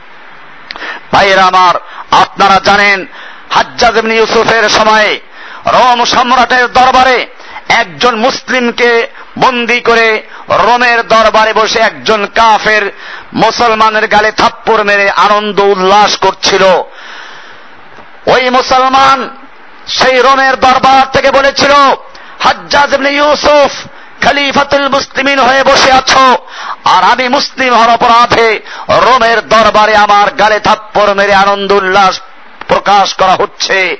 ভাইয়ের আমার, আপনারা জানেন, হাজ্জাজ ইউসুফের সময়ে রোম সম্রাটের দরবারে একজন মুসলিমকে বন্দি করে রোমের দরবারে বসে একজন কাফের মুসলমানের গালে থাপ্পড় মেরে আনন্দ উল্লাস করছিল। ওই মুসলমান সেই রোমের দরবার থেকে বলেছিল, হাজ্জাজ ইউসুফ খলিফাতুল মুসলিমিন হয়ে বসে আছো। আর আমি মুসলিম হওয়ার অপরাধে রোমের দরবারে আমার গালে থাপ্পড় মেরে আনন্দ উল্লাস প্রকাশ করা হচ্ছে।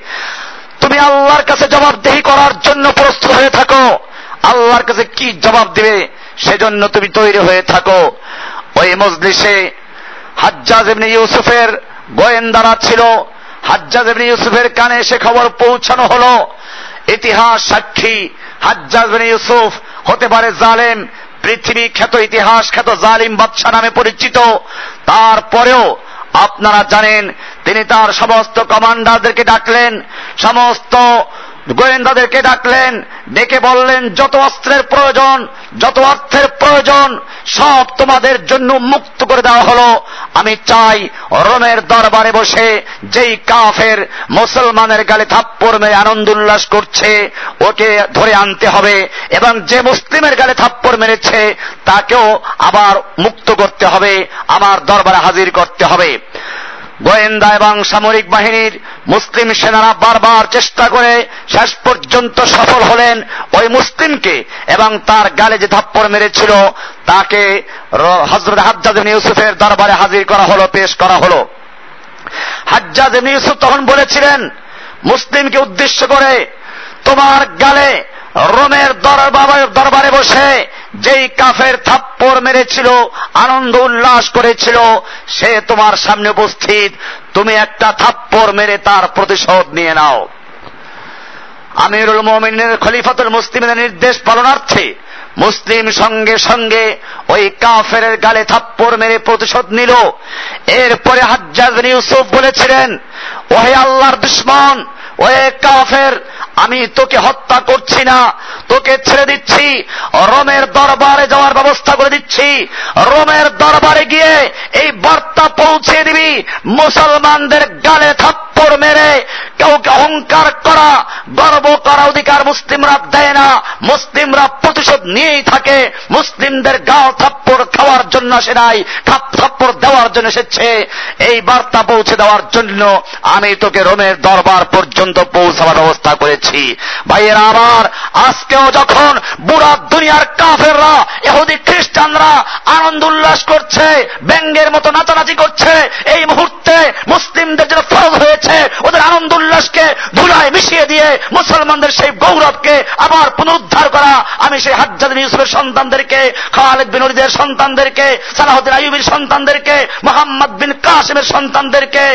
তুমি আল্লাহর কাছে জবাবদেহি করার জন্য প্রস্তুত হয়ে থাকো। আল্লাহর কাছে কি জবাব দিবে, সেজন্য তুমি তৈরি হয়ে থাকো। ওই মজলিসে হাজ্জাজ এমনি ইউসুফের গোয়েন্দারা ছিল। হাজ্জাজ এমনি ইউসুফের কানে সে খবর পৌঁছানো হলো। ইতিহাস সাক্ষী, হাজ্জাজ ইউসুফ হতে পারে জালেম, পৃথিবী খ্যাত ইতিহাস খ্যাত জালিম বাদশাহ নামে পরিচিত। তারপরেও আপনারা জানেন, তিনি তার সমস্ত কমান্ডারদেরকে ডাকলেন, সমস্ত গোয়েন্দাদেরকে ডাকলেন, ডেকে বললেন, যত অস্ত্রের প্রয়োজন, যত অর্থের প্রয়োজন, সব তোমাদের জন্য মুক্ত করে দেওয়া হলো। আমি চাই রোমের দরবারে বসে যেই কাফের মুসলমানের গালে থাপ্পড় মেরে আনন্দ উল্লাস করছে, ওকে ধরে আনতে হবে এবং যে মুসলিমের গালে থাপ্পড় মেরেছে, তাকেও আবার মুক্ত করতে হবে আমার দরবারে হাজির করতে হবে। গোয়েন্দা এবং সামরিক বাহিনীর মুসলিম সেনারা বারবার চেষ্টা করে শেষ পর্যন্ত সফল হলেন ওই মুসলিমকে এবং তার গালে যে থাপ্পড় মেরেছিল, তাকে হজরত হাজ্জাদ ইউসুফের দরবারে হাজির করা হলো, পেশ করা হলো। হাজ্জাদ ইউসুফ তখন বলেছিলেন, মুসলিমকে উদ্দেশ্য করে তোমার গালে রোমের দরবারে বসে যেই কাফের থাপ্পড় মেরেছিল, আনন্দ উল্লাস করেছিল, সে তোমার সামনে উপস্থিত। তুমি একটা থাপ্পড় মেরে তার প্রতিশোধ নিয়ে নাও। আমিরুল মোমিনের খলিফাতুল মুসলিমের নির্দেশ পালনার্থে মুসলিম সঙ্গে সঙ্গে ওই কাফের গালে থাপ্পড় মেরে প্রতিশোধ নিল। এরপরে হাজ্জাজ ইউসুফ বলেছিলেন, ওহে আল্লাহর দুশ্মন, ওহে কাফের আমি তোকে হত্যা করছি না, তোকে ছেড়ে দিচ্ছি। রোমের দরবারে যাওয়ার ব্যবস্থা করে দিচ্ছি। রোমের দরবারে গিয়ে এই বার্তা পৌঁছে দিবি। মুসলমানদের গালে থাপ্পড় মেরে কাউকে অহংকার করা, গর্ব করা অধিকার মুসলিমরা দেয় না। মুসলিমরা প্রতিশোধ নিয়েই থাকে। মুসলিমদের গাও থাপ্পড় খাওয়ার জন্য আসে নাই থাপ্পড় দেওয়ার জন্য এসেছে। এই বার্তা পৌঁছে দেওয়ার জন্য আমি তোকে রোমের দরবার পর্যন্ত পৌঁছাবার ব্যবস্থা করেছি। ভাইয়েরা আবার আজকেও যখন বুড়া দুনিয়ার কাফেররা এহুদি খ্রিস্টানরা আনন্দ উল্লাস করছে, ব্যঙ্গের মতো নাচানাচি করছে, এই মুহূর্তে মুসলিমদের জন্য ফরজ হয়েছে ওদের আনন্দ উল্লাসকে ধুলায় মিশিয়ে দিয়ে মুসলমানদের সেই গৌরবকে আবার পুনরুদ্ধার করা। আমি সেই হাজ্জাদ ইউসুফের সন্তানদেরকে, খালেদ বিন অলিদের সন্তানদেরকে সালাহদ্দিন আইবির সন্তানদেরকে, মোহাম্মদ বিন কাসিমের সন্তানদেরকে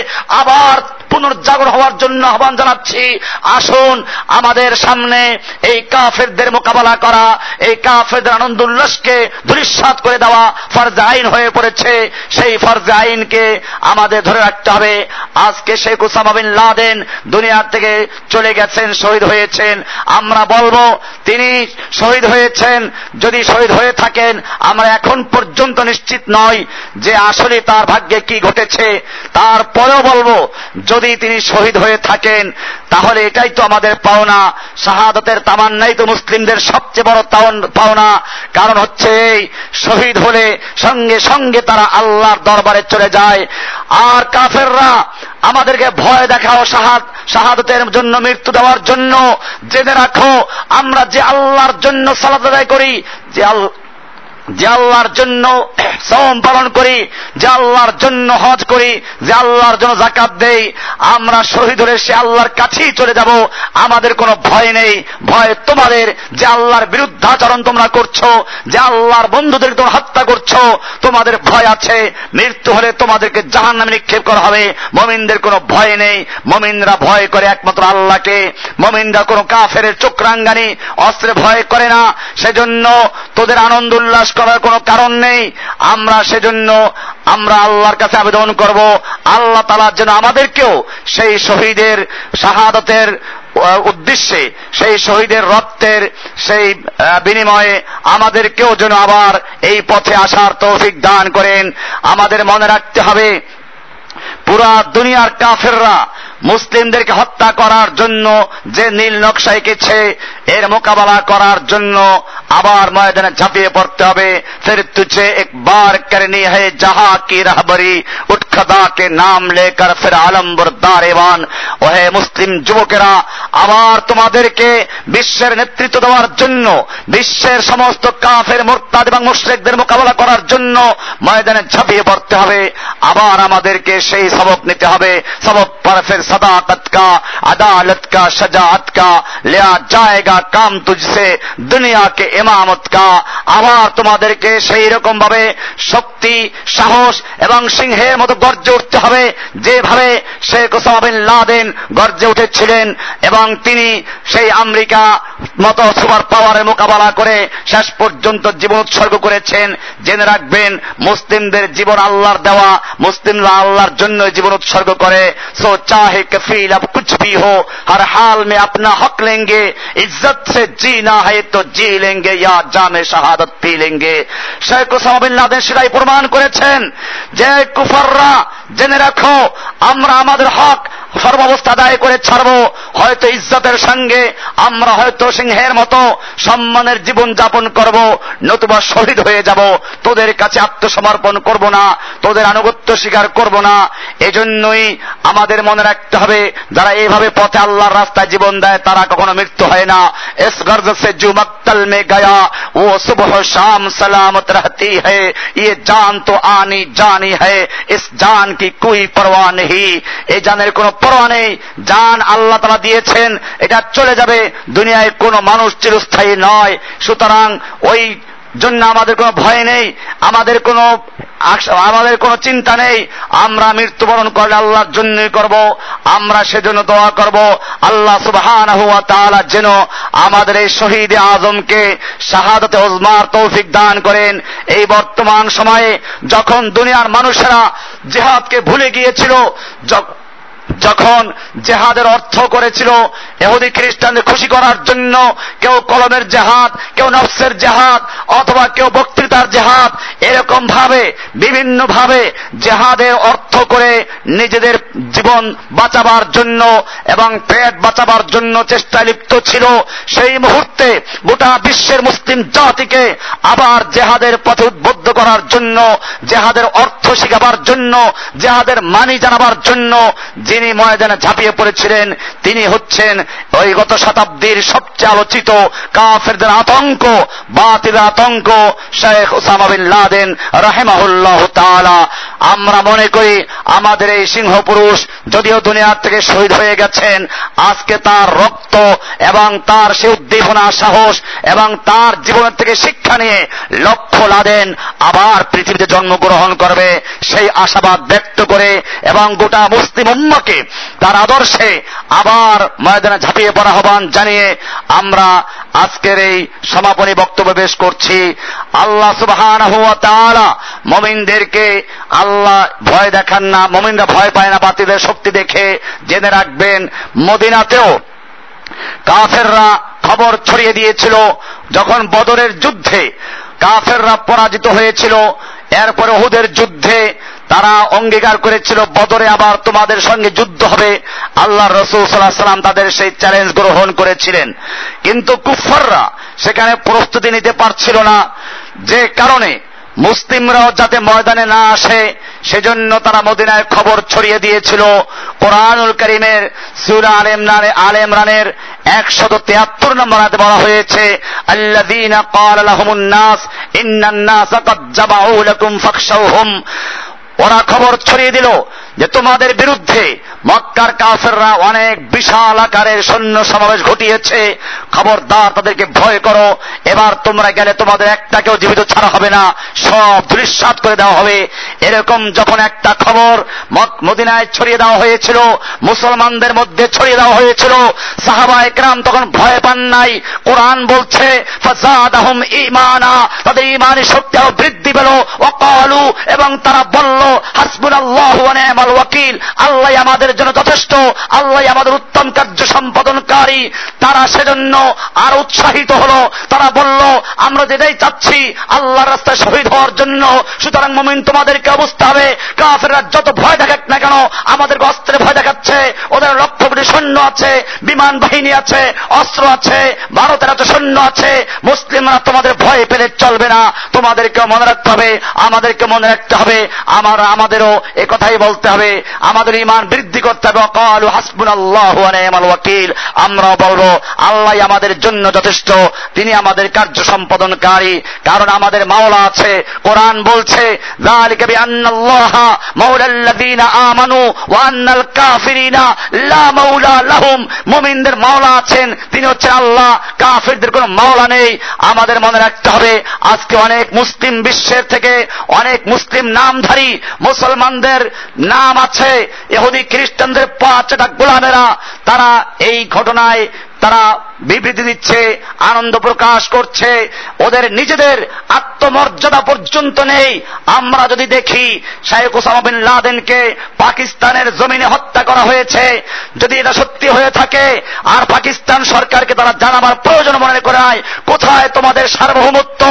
আবার পুনর্জাগর হওয়ার জন্য আহ্বান জানাচ্ছি। আসুন আমাদের সামনে এই কাফেরদের মোকাবেলা করা, এই কাফেরদের আনন্দ উল্লাসকে দুরিশ্বাদ করে দেওয়া ফরজ আইন হয়ে পড়েছে। সেই ফরজ আইনকে আমাদের ধরে রাখতে হবে। আজকে শেখ উসামা বিন লাদেন দুনিয়ার থেকে চলে গেছেন, শহীদ হয়েছেন। আমরা বলব, তিনি শহীদ হয়েছেন। যদি শহীদ হয়ে থাকেন, আমরা এখন পর্যন্ত নিশ্চিত নয় যে আসলে তার ভাগ্যে কি ঘটেছে। তারপরেও বলব, যদি তিনি শহীদ হয়ে থাকেন তাহলে এটাই তো আমাদের পাওনা। শাহাদতের তামান্নাই তো মুসলিমদের সবচেয়ে বড় তাওন পাওনা। কারণ হচ্ছে এই শহীদ হলে সঙ্গে সঙ্গে তারা আল্লাহর দরবারে চলে যায়। আর কাফেররা আমাদেরকে ভয় দেখাও শাহাদ শাহাদতের জন্য মৃত্যু দেওয়ার জন্য। জেনে রাখো, আমরা যে আল্লাহর জন্য সালাদ আদায় করি, যে যে আল্লাহর জন্য সম পালন করি, যে আল্লাহর জন্য হজ করি, যে আল্লাহর জন্য জাকাত দেই, আমরা শহীদ হলে সে আল্লাহর কাছেই চলে যাব। আমাদের কোনো ভয় নেই। ভয় তোমাদের, যে আল্লাহর বিরুদ্ধাচরণ তোমরা করছ, যে আল্লাহর বন্ধুদের তোমরা হত্যা করছ, তোমাদের ভয় আছে। মৃত্যু হলে তোমাদেরকে জাহান নামে নিক্ষেপ করা হবে। মমিনদের কোনো ভয় নেই। মমিনরা ভয় করে একমাত্র আল্লাহকে। মমিনরা কোনো কাফের চোখরাঙ্গানি অস্ত্রে ভয় করে না। সেজন্য তোদের আনন্দ উল্লাস করার কোনো কারণ নেই। আমরা সেজন্য আমরা আল্লাহর কাছে আবেদন করব। আল্লাহ তালা যেন আমাদেরকেও সেই শহীদের শাহাদতের উদ্দেশ্যে সেই শহীদের রক্তের সেই বিনিময়ে আমাদেরকেও যেন আবার এই পথে আসার তৌফিক দান করেন। আমাদের মনে রাখতে হবে, পুরা দুনিয়ার কাফেররা মুসলিমদেরকে হত্যা করার জন্য যে নীল নকশা এঁকেছে এর মোকাবেলা করার জন্য আবার ময়দানে ঝাঁপিয়ে পড়তে হবে। ফের তুঝে একবার করনি হে জাহা কি রাহবরি উটখদা কে নাম লেকার ফের আলম্বর দারেবান। হে মুসলিম যুবকেরা, আবার তোমাদেরকে বিশ্বের নেতৃত্ব দেওয়ার জন্য, বিশ্বের সমস্ত কাফের, মোরতাদ এবং মুশ্রেকদের মোকাবেলা করার জন্য ময়দানে ঝাঁপিয়ে পড়তে হবে। আবার আমাদেরকে সেই সবক নিতে হবে। সবক পারফের ফের সদাকত আদালতকা সাজা আতকা লেয়া জায়গা মেরা কাম তুজছে দুনিয়াকে এমামত কা। আবার তোমাদেরকে সেই রকম ভাবে শক্তি, সাহস এবং সিংহের মতো গর্জে উঠতে হবে, যেভাবে শেখ ওসামা বিন লাদেন গর্জে উঠেছিলেন এবং তিনি সেই আমেরিকা মত সুপার পাওয়ারের মোকাবেলা করে শেষ পর্যন্ত জীবন উৎসর্গ করেছেন। জেনে রাখবেন, মুসলিমদের জীবন আল্লাহর দেওয়া, মুসলিমরা আল্লাহর জন্য জীবন উৎসর্গ করে। সো চাহে কফিল আপ কুছ ভি হো, হর হাল মে আপনা হক লেঙ্গে, ইজ্জত इज्जत से जीना है तो जी लेंगे या जामे শাহাদত পি লেঙ্গে শেখ ওসামা বিন লাদেন সেটাই প্রমাণ করেছেন যে কুফাররা জেনে রাখো আমরা আমাদের হক সর্বাবস্থা আদায় করে ছাড়ব হয়তো ইজ্জতের সঙ্গে আমরা হয়তো সিংহের মতো সম্মানের জীবন যাপন করব নতুবা শহীদ হয়ে যাব তোদের কাছে আত্মসমর্পণ করব না তোদের আনুগত্য স্বীকার করব না এজন্যই আমাদের মনে রাখতে হবে যারা এইভাবে পথে আল্লাহর রাস্তায় জীবন দেয় তারা কখনো মৃত্যু হয় না এস গর্জ সে জু মক্তল মে গয়া ও সুবহ শাম सलामत रहती है ये जान तो आनी जानी है इस जान की कोई परवाह नहीं এই জানের কোনো পরোয়া নেই জান আল্লাহ তারা দিয়েছেন, এটা চলে যাবে, দুনিয়ায় কোনো মানুষ চিরস্থায়ী নয়। সুতরাং ওই জন্য আমাদের কোনো ভয় নেই, আমাদের কোনো আমাদের কোনো চিন্তা নেই। আমরা মৃত্যুবরণ করলে আল্লাহর জন্যই করব, আমরা সেজন্য দোয়া করব। আল্লাহ সুবহান যেন আমাদের এই শহীদ আজমকে শাহাদতে ওজমার তৌফিক দান করেন। এই বর্তমান সময়ে যখন দুনিয়ার মানুষেরা জেহাদকে ভুলে গিয়েছিল যখন জেহাদের অর্থ করেছিল এহুদি খ্রিস্টানদের খুশি করার জন্য কেউ কলমের জেহাদ, কেউ নফসের জেহাদ অথবা কেউ বক্তৃতার জেহাদ, এরকম ভাবে বিভিন্ন ভাবে জেহাদের অর্থ করে নিজেদের জীবন বাঁচাবার জন্য এবং পেট বাঁচাবার জন্য চেষ্টায় লিপ্ত ছিল। সেই মুহূর্তে গোটা বিশ্বের মুসলিম জাতিকে আবার জেহাদের পথে উদ্বুদ্ধ করার জন্য, জেহাদের অর্থ শিখাবার জন্য, জেহাদের মানি জানাবার জন্য যিনি ময়দানে ঝাঁপিয়ে পড়েছিলেন। তিনি হচ্ছেন ওই গত শতাব্দীর সবচেয়ে আলোচিত কাফেরদের আতঙ্ক বাতিল আতঙ্ক। শেখ ওসামা বিন লাদেন রাহেমাহুল্লাহ তাআলা। আমরা মনে করি আমাদের এই সিংহ পুরুষ যদিও দুনিয়ার থেকে শহীদ হয়ে গেছেন, আজকে তার রক্ত এবং তার সে উদ্দীপনা সাহস এবং তার জীবনের থেকে শিক্ষা নিয়ে লক্ষ্য লাদেন আবার পৃথিবীতে জন্মগ্রহণ করবে। সেই আশাবাদ ব্যক্ত করে এবং গোটা মুসলিম উম্মাকে তার আদর্শে আবার ময়দানে ঝাঁপিয়ে পড়া আহ্বান জানিয়ে আমরা আজকের এই সমাপনী বক্তব্য পেশ করছি। আল্লাহ সুবহান মমিনদেরকে আল্লাহ ভয় দেখান না, মমিনরা ভয় পায় না, বাতিলের শক্তি দেখে জেনে রাখবেন। মদিনাতেও কাফেররা খবর ছড়িয়ে দিয়েছিল যখন বদরের যুদ্ধে কাফেররা পরাজিত হয়েছিল। এরপরে ওহুদের যুদ্ধে তারা অঙ্গীকার করেছিল, বদরে আবার তোমাদের সঙ্গে যুদ্ধ হবে। আল্লাহ রসুল সাল্লাহ সাল্লাম তাদের সেই চ্যালেঞ্জ গ্রহণ করেছিলেন। কিন্তু কুফাররা সেখানে প্রস্তুতি নিতে পারছিল না। যে কারণে মুসলিমরাও যাতে ময়দানে না আসে, সেজন্য তারা মদিনায় খবর ছড়িয়ে দিয়েছিল। কোরআনুল করিমের সুরা আল ইমরান আল ইমরানের একশত তিয়াত্তর নম্বর আয়াতে বলা হয়েছে, আল্লাযীনা ক্বালা লাহুমুন নাস, ইন্নান নাসা ওরা খবর ছড়িয়ে দিল যে তোমাদের বিরুদ্ধে মক্কার কাফেররা অনেক বিশাল আকারের সৈন্য সমাবেশ ঘটিয়েছে। খবরদার, তাদেরকে ভয় করো। এবার তোমরা গেলে তোমাদের একটাকেও জীবিত ছাড়া হবে না। সব দৃশ্যাত করে দেওয়া হবে। এরকম যখন একটা খবর মদিনায় ছড়িয়ে দেওয়া হয়েছিল, মুসলমানদের মধ্যে ছড়িয়ে দেওয়া হয়েছিল, সাহাবা একরাম তখন ভয় পান নাই। কোরআন বলছে ইমানা তাদের ইমানের শক্তি আরও বৃদ্ধি পেল। ওয়াকালু, এবং তারা বলল ওয়া নি'মাল ওয়াকিল আল্লাহ আমাদের জন্য যথেষ্ট। আল্লাহ আমাদের উত্তম কার্য সম্পাদনকারী। তারা সেজন্য আর উৎসাহিত হলো। তারা বলল, আমরা যেটাই চাচ্ছি আল্লাহর রাস্তায় শহীদ হওয়ার জন্য, সুতরাং মমিন তোমাদেরকে অবস্থা হবে। কাফেররা যত ভয় দেখাক না কেন আমাদের অস্ত্রে ভয় দেখাচ্ছে। ওদের লক্ষ কোটি সৈন্য আছে, বিমান বাহিনী আছে, অস্ত্র আছে, ভারতের এত সৈন্য আছে। মুসলিমরা তোমাদের ভয় পেলে চলবে না। তোমাদেরকে মনে রাখতে হবে, আমাদেরকে মনে রাখতে হবে। আমার, আমাদেরও এ কথাই বলতে হবে। আমাদের ইমান বৃদ্ধি করতে হবে। অকালু হাসবুন আল্লাহ ওয়াকিল। আমরাও বলব, আল্লাহ আমাদের জন্য যথেষ্ট। তিনি আমাদের কার্য সম্পাদনকারী। কারণ আমাদের মাওলা আছে, কোরআন বলছে মুমিনদের মাওলা আছেন, তিনি হচ্ছেন আল্লাহ। কাফিরদের কোনো মাওলা নেই। আমাদের মনে রাখতে হবে, আজকে অনেক মুসলিম বিশ্বের থেকে অনেক মুসলিম নামধারী মুসলমানদের নাম আছে। এহুদি খ্রিস্টানদের পাঁচটা গোলামেরা তারা এই ঘটনায় তারা বিবৃতি দিচ্ছে, আনন্দ প্রকাশ করছে, ওদের নিজেদের আত্মমর্যাদা পর্যন্ত নেই। আমরা যদি দেখি শাহেখ ওসামা বিন লাদেনকে পাকিস্তানের জমিনে হত্যা করা হয়েছে, যদি এটা সত্যি হয়ে থাকে, আর পাকিস্তান সরকারকে তারা জানাবার প্রয়োজন মনে করায় কোথায় তোমাদের সার্বভৌমত্ব,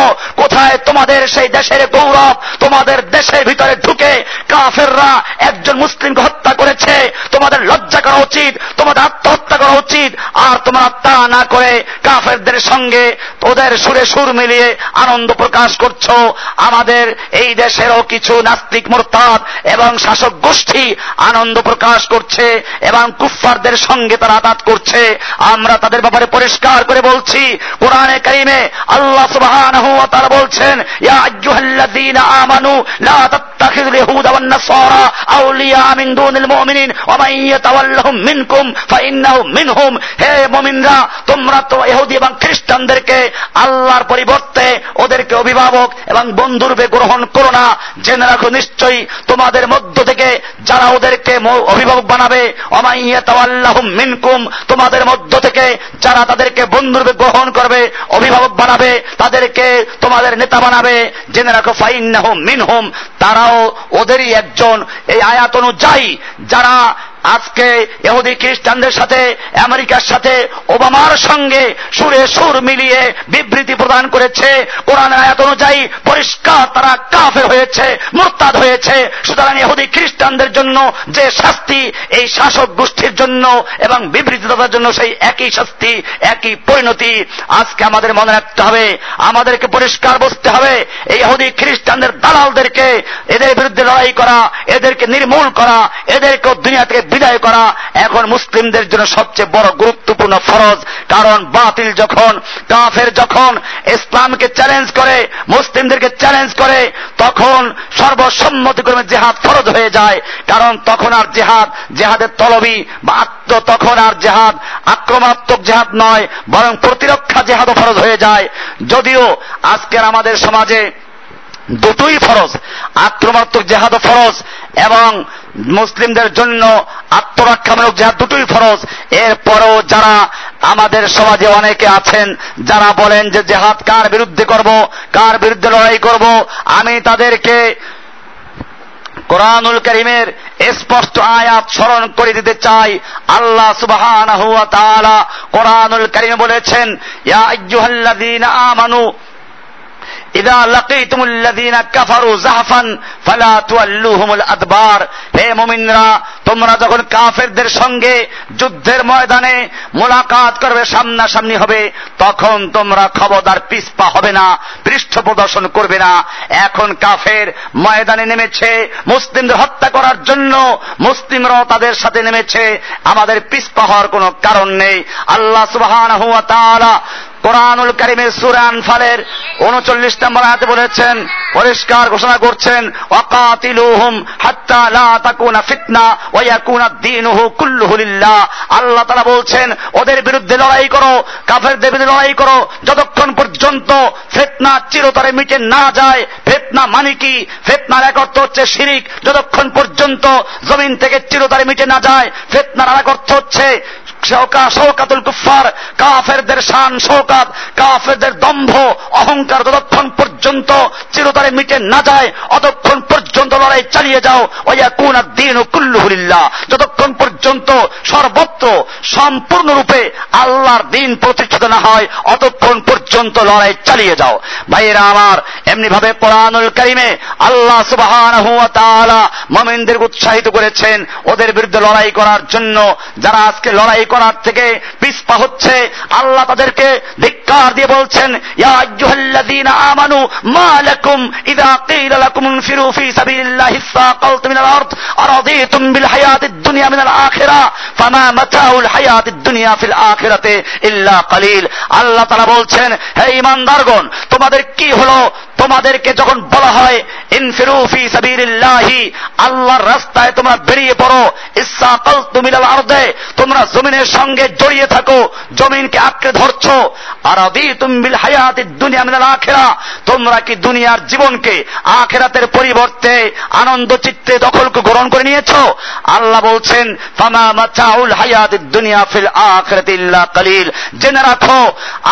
কোথায় তোমাদের সেই দেশের গৌরব, তোমাদের দেশের ভিতরে ঢুকে কাফেররা একজন মুসলিমকে হত্যা করেছে, তোমাদের লজ্জা করা উচিত, তোমাদের আত্মহত্যা করা উচিত, আর তোমরা তা না করে কাফেরদের সঙ্গে ওদের সুরে সুর মিলিয়ে আনন্দ প্রকাশ করছ। আমাদের এই দেশেরও কিছু নাস্তিক মোরতাদ এবং শাসক গোষ্ঠী আনন্দ প্রকাশ করছে এবং কুফফারদের সঙ্গে তারা আঘাত করছে। আমরা তাদের ব্যাপারে পরিষ্কার করে বলছি, কোরআনে কারিমে আল্লাহ তাআলা বলছেন ফাইন্নাহু মিনহুম। হে মুমিনরা, তোমরা তো ইহুদি এবং খ্রিস্টানদেরকে আল্লাহর পরিবর্তে ওদেরকে অভিভাবক এবং বন্ধুরূপে গ্রহণ করো নিশ্চয়ই তোমাদের মধ্য থেকে যারা ওদেরকে অভিভাবক বানাবে মিনকুম, তোমাদের মধ্য থেকে যারা তাদেরকে বন্ধুরূপে গ্রহণ করবে, অভিভাবক বানাবে, তাদেরকে তোমাদের নেতা বানাবে। জেনে রাখো ফাইন্নাহ মিনহুম, তারাও ওদেরই একজন এই আয়াত অনুযায়ী যারা আজকে এহুদি খ্রিস্টানদের সাথে, আমেরিকার সাথে, ওবামার সঙ্গে সুরে সুর মিলিয়ে বিবৃতি প্রদান করেছে। কোরআন আয়াত অনুযায়ী পরিষ্কার তারা কাফের হয়েছে, মোরতাদ হয়েছে। সুতরাং এহুদি খ্রিস্টানদের জন্য যে শাস্তি, এই শাসক গোষ্ঠীর জন্য এবং বিবৃতিদাতার জন্য সেই একই শাস্তি, একই পরিণতি আজকে আমাদের মনে রাখতে হবে। আমাদেরকে পরিষ্কার বসতে হবে, এই এহুদি খ্রিস্টানদের দালালদেরকে, এদের বিরুদ্ধে লড়াই করা, এদেরকে নির্মূল করা এদেরকে দুনিয়া থেকে বিদায় করা এখন মুসলিমদের জন্য সবচেয়ে বড় গুরুত্বপূর্ণ ফরজ। কারণ বাতিল যখন, কাফের যখন ইসলামকে চ্যালেঞ্জ করে, মুসলিমদেরকে চ্যালেঞ্জ করে, তখন সর্বসম্মতিক্রমে জেহাদ ফরজ হয়ে যায়। কারণ তখন আর জেহাদ, জেহাদের তলবি বা আত্ম, তখন আর জেহাদ আক্রমণাত্মক জেহাদ নয়, বরং প্রতিরক্ষা জেহাদও ফরজ হয়ে যায়। যদিও আজকের আমাদের সমাজে দুটোই ফরজ, আক্রমণাত্মক জেহাদও ফরজ এবং মুসলিমদের জন্য আত্মরক্ষামূলক জেহাদ দুটোই ফরজ। এরপরেও যারা আমাদের সমাজে অনেকে আছেন, যারা বলেন যে জেহাদ কার বিরুদ্ধে করব, কার বিরুদ্ধে লড়াই করব, আমি তাদেরকে কোরআনুল করিমের স্পষ্ট আয়াত স্মরণ করে দিতে চাই। আল্লাহ তাআলা কোরআনুল করিমে বলেছেন, ইয়া আমানু ইদা লাকিতুমুল্লাযীনা কাফারু জাহফান ফালা তুয়াল্লুহুমুল আদবার। হে মুমিনরা, তোমরা যখন কাফেরদের সঙ্গে যুদ্ধের ময়দানে মোলাকাত করবে, সামনাসামনি হবে, তখন তোমরা খবরদার পিসপা হবে না, পৃষ্ঠ প্রদর্শন করবে না। এখন কাফের ময়দানে নেমেছে, মুসলিমদের হত্যা করার জন্য মুসলিমরাও তাদের সাথে নেমেছে। আমাদের পিসপা হওয়ার কোনো কারণ নেই। আল্লাহ তাআলা কোরআনুল করিমের সুরান ফালের উনচল্লিশ নম্বর আয়াতে বলেছেন, পরিষ্কার ঘোষণা করছেন, ওয়াকাতিলুহুম হাত্তা লা তাকুনা ফিতনা ওয়া ইয়াকুনা কুল্লুহু লিল্লাহ। আল্লাহ তাআলা বলছেন, ওদের বিরুদ্ধে লড়াই করো, কাফেরদের বিরুদ্ধে লড়াই করো, যতক্ষণ পর্যন্ত ফিতনা চিরতরে মিটে না যায়, ফিতনা মানে কি? ফিতনার এক অর্থ হচ্ছে শিরিক। যতক্ষণ পর্যন্ত জমিন থেকে চিরতরে মিটে না যায়, ফিতনার আরেক অর্থ হচ্ছে শৌকা শৌকাতুল কুফার কাফেরদের শান শৌকাত কাফেরদের দম্ভ অহংকার যতক্ষণ পর্যন্ত চিরতরে মিটে না যায়। অতক্ষণ পর্যন্ত লড়াই চালিয়ে যাও। ওয়া কুন দিন যতক্ষণ পর্যন্ত সর্বত্র সম্পূর্ণরূপে আল্লাহর দিন প্রতিষ্ঠিত না হয়, অতক্ষণ পর্যন্ত লড়াই চালিয়ে যাও। ভাইয়েরা আমার এমনি ভাবে কোরআনুল কারিমে আল্লাহ সুবহানাহু ওয়া তাআলা মুমিনদের উৎসাহিত করেছেন ওদের বিরুদ্ধে লড়াই করার জন্য। যারা আজকে লড়াই করার থেকে পিসপা হচ্ছে, আল্লাহ তাদেরকে ধিক্কার দিয়ে বলছেন, ইয়া আইয়ুহাল্লাযীনা আমানু মা লাকুম ইযা কিলা লাকুম ইনফিরু ফি সাবিলিল্লাহি সাকালতুম মিনাল আরদ আরাদিতুম বিল হায়াতিদ দুনিয়া মিনাল আখিরা ফামা মাতাউল হায়াতিদ দুনিয়া ফিল আখিরাতে ইল্লা কালিল আল্লাহ তাআলা বলছেন, হে ঈমানদারগণ, তোমাদের কি হলো? তোমাদেরকে যখন বলা হয়, ইনফিরু ফি সাবিলিল্লাহি আল্লাহর রাস্তায় তোমরা বেরিয়ে পড়ো। ইসাকাল তুমিলাল আরদে তোমরা জমিনের সঙ্গে জড়িয়ে থাকো, জমিনকে আঁকড়ে ধরছো। আর আদি তুমিল দুনিয়া মিনাল আখেরা তোমরা কি দুনিয়ার জীবনকে আখেরাতের পরিবর্তে আনন্দ চিত্তে দখলকে গ্রহণ করে নিয়েছো? আল্লাহ বলছেন, ফামা মাতাউল হায়াতিদ দুনিয়া ফিল আখিরাতি ইল্লা কালিল জেনে রাখো,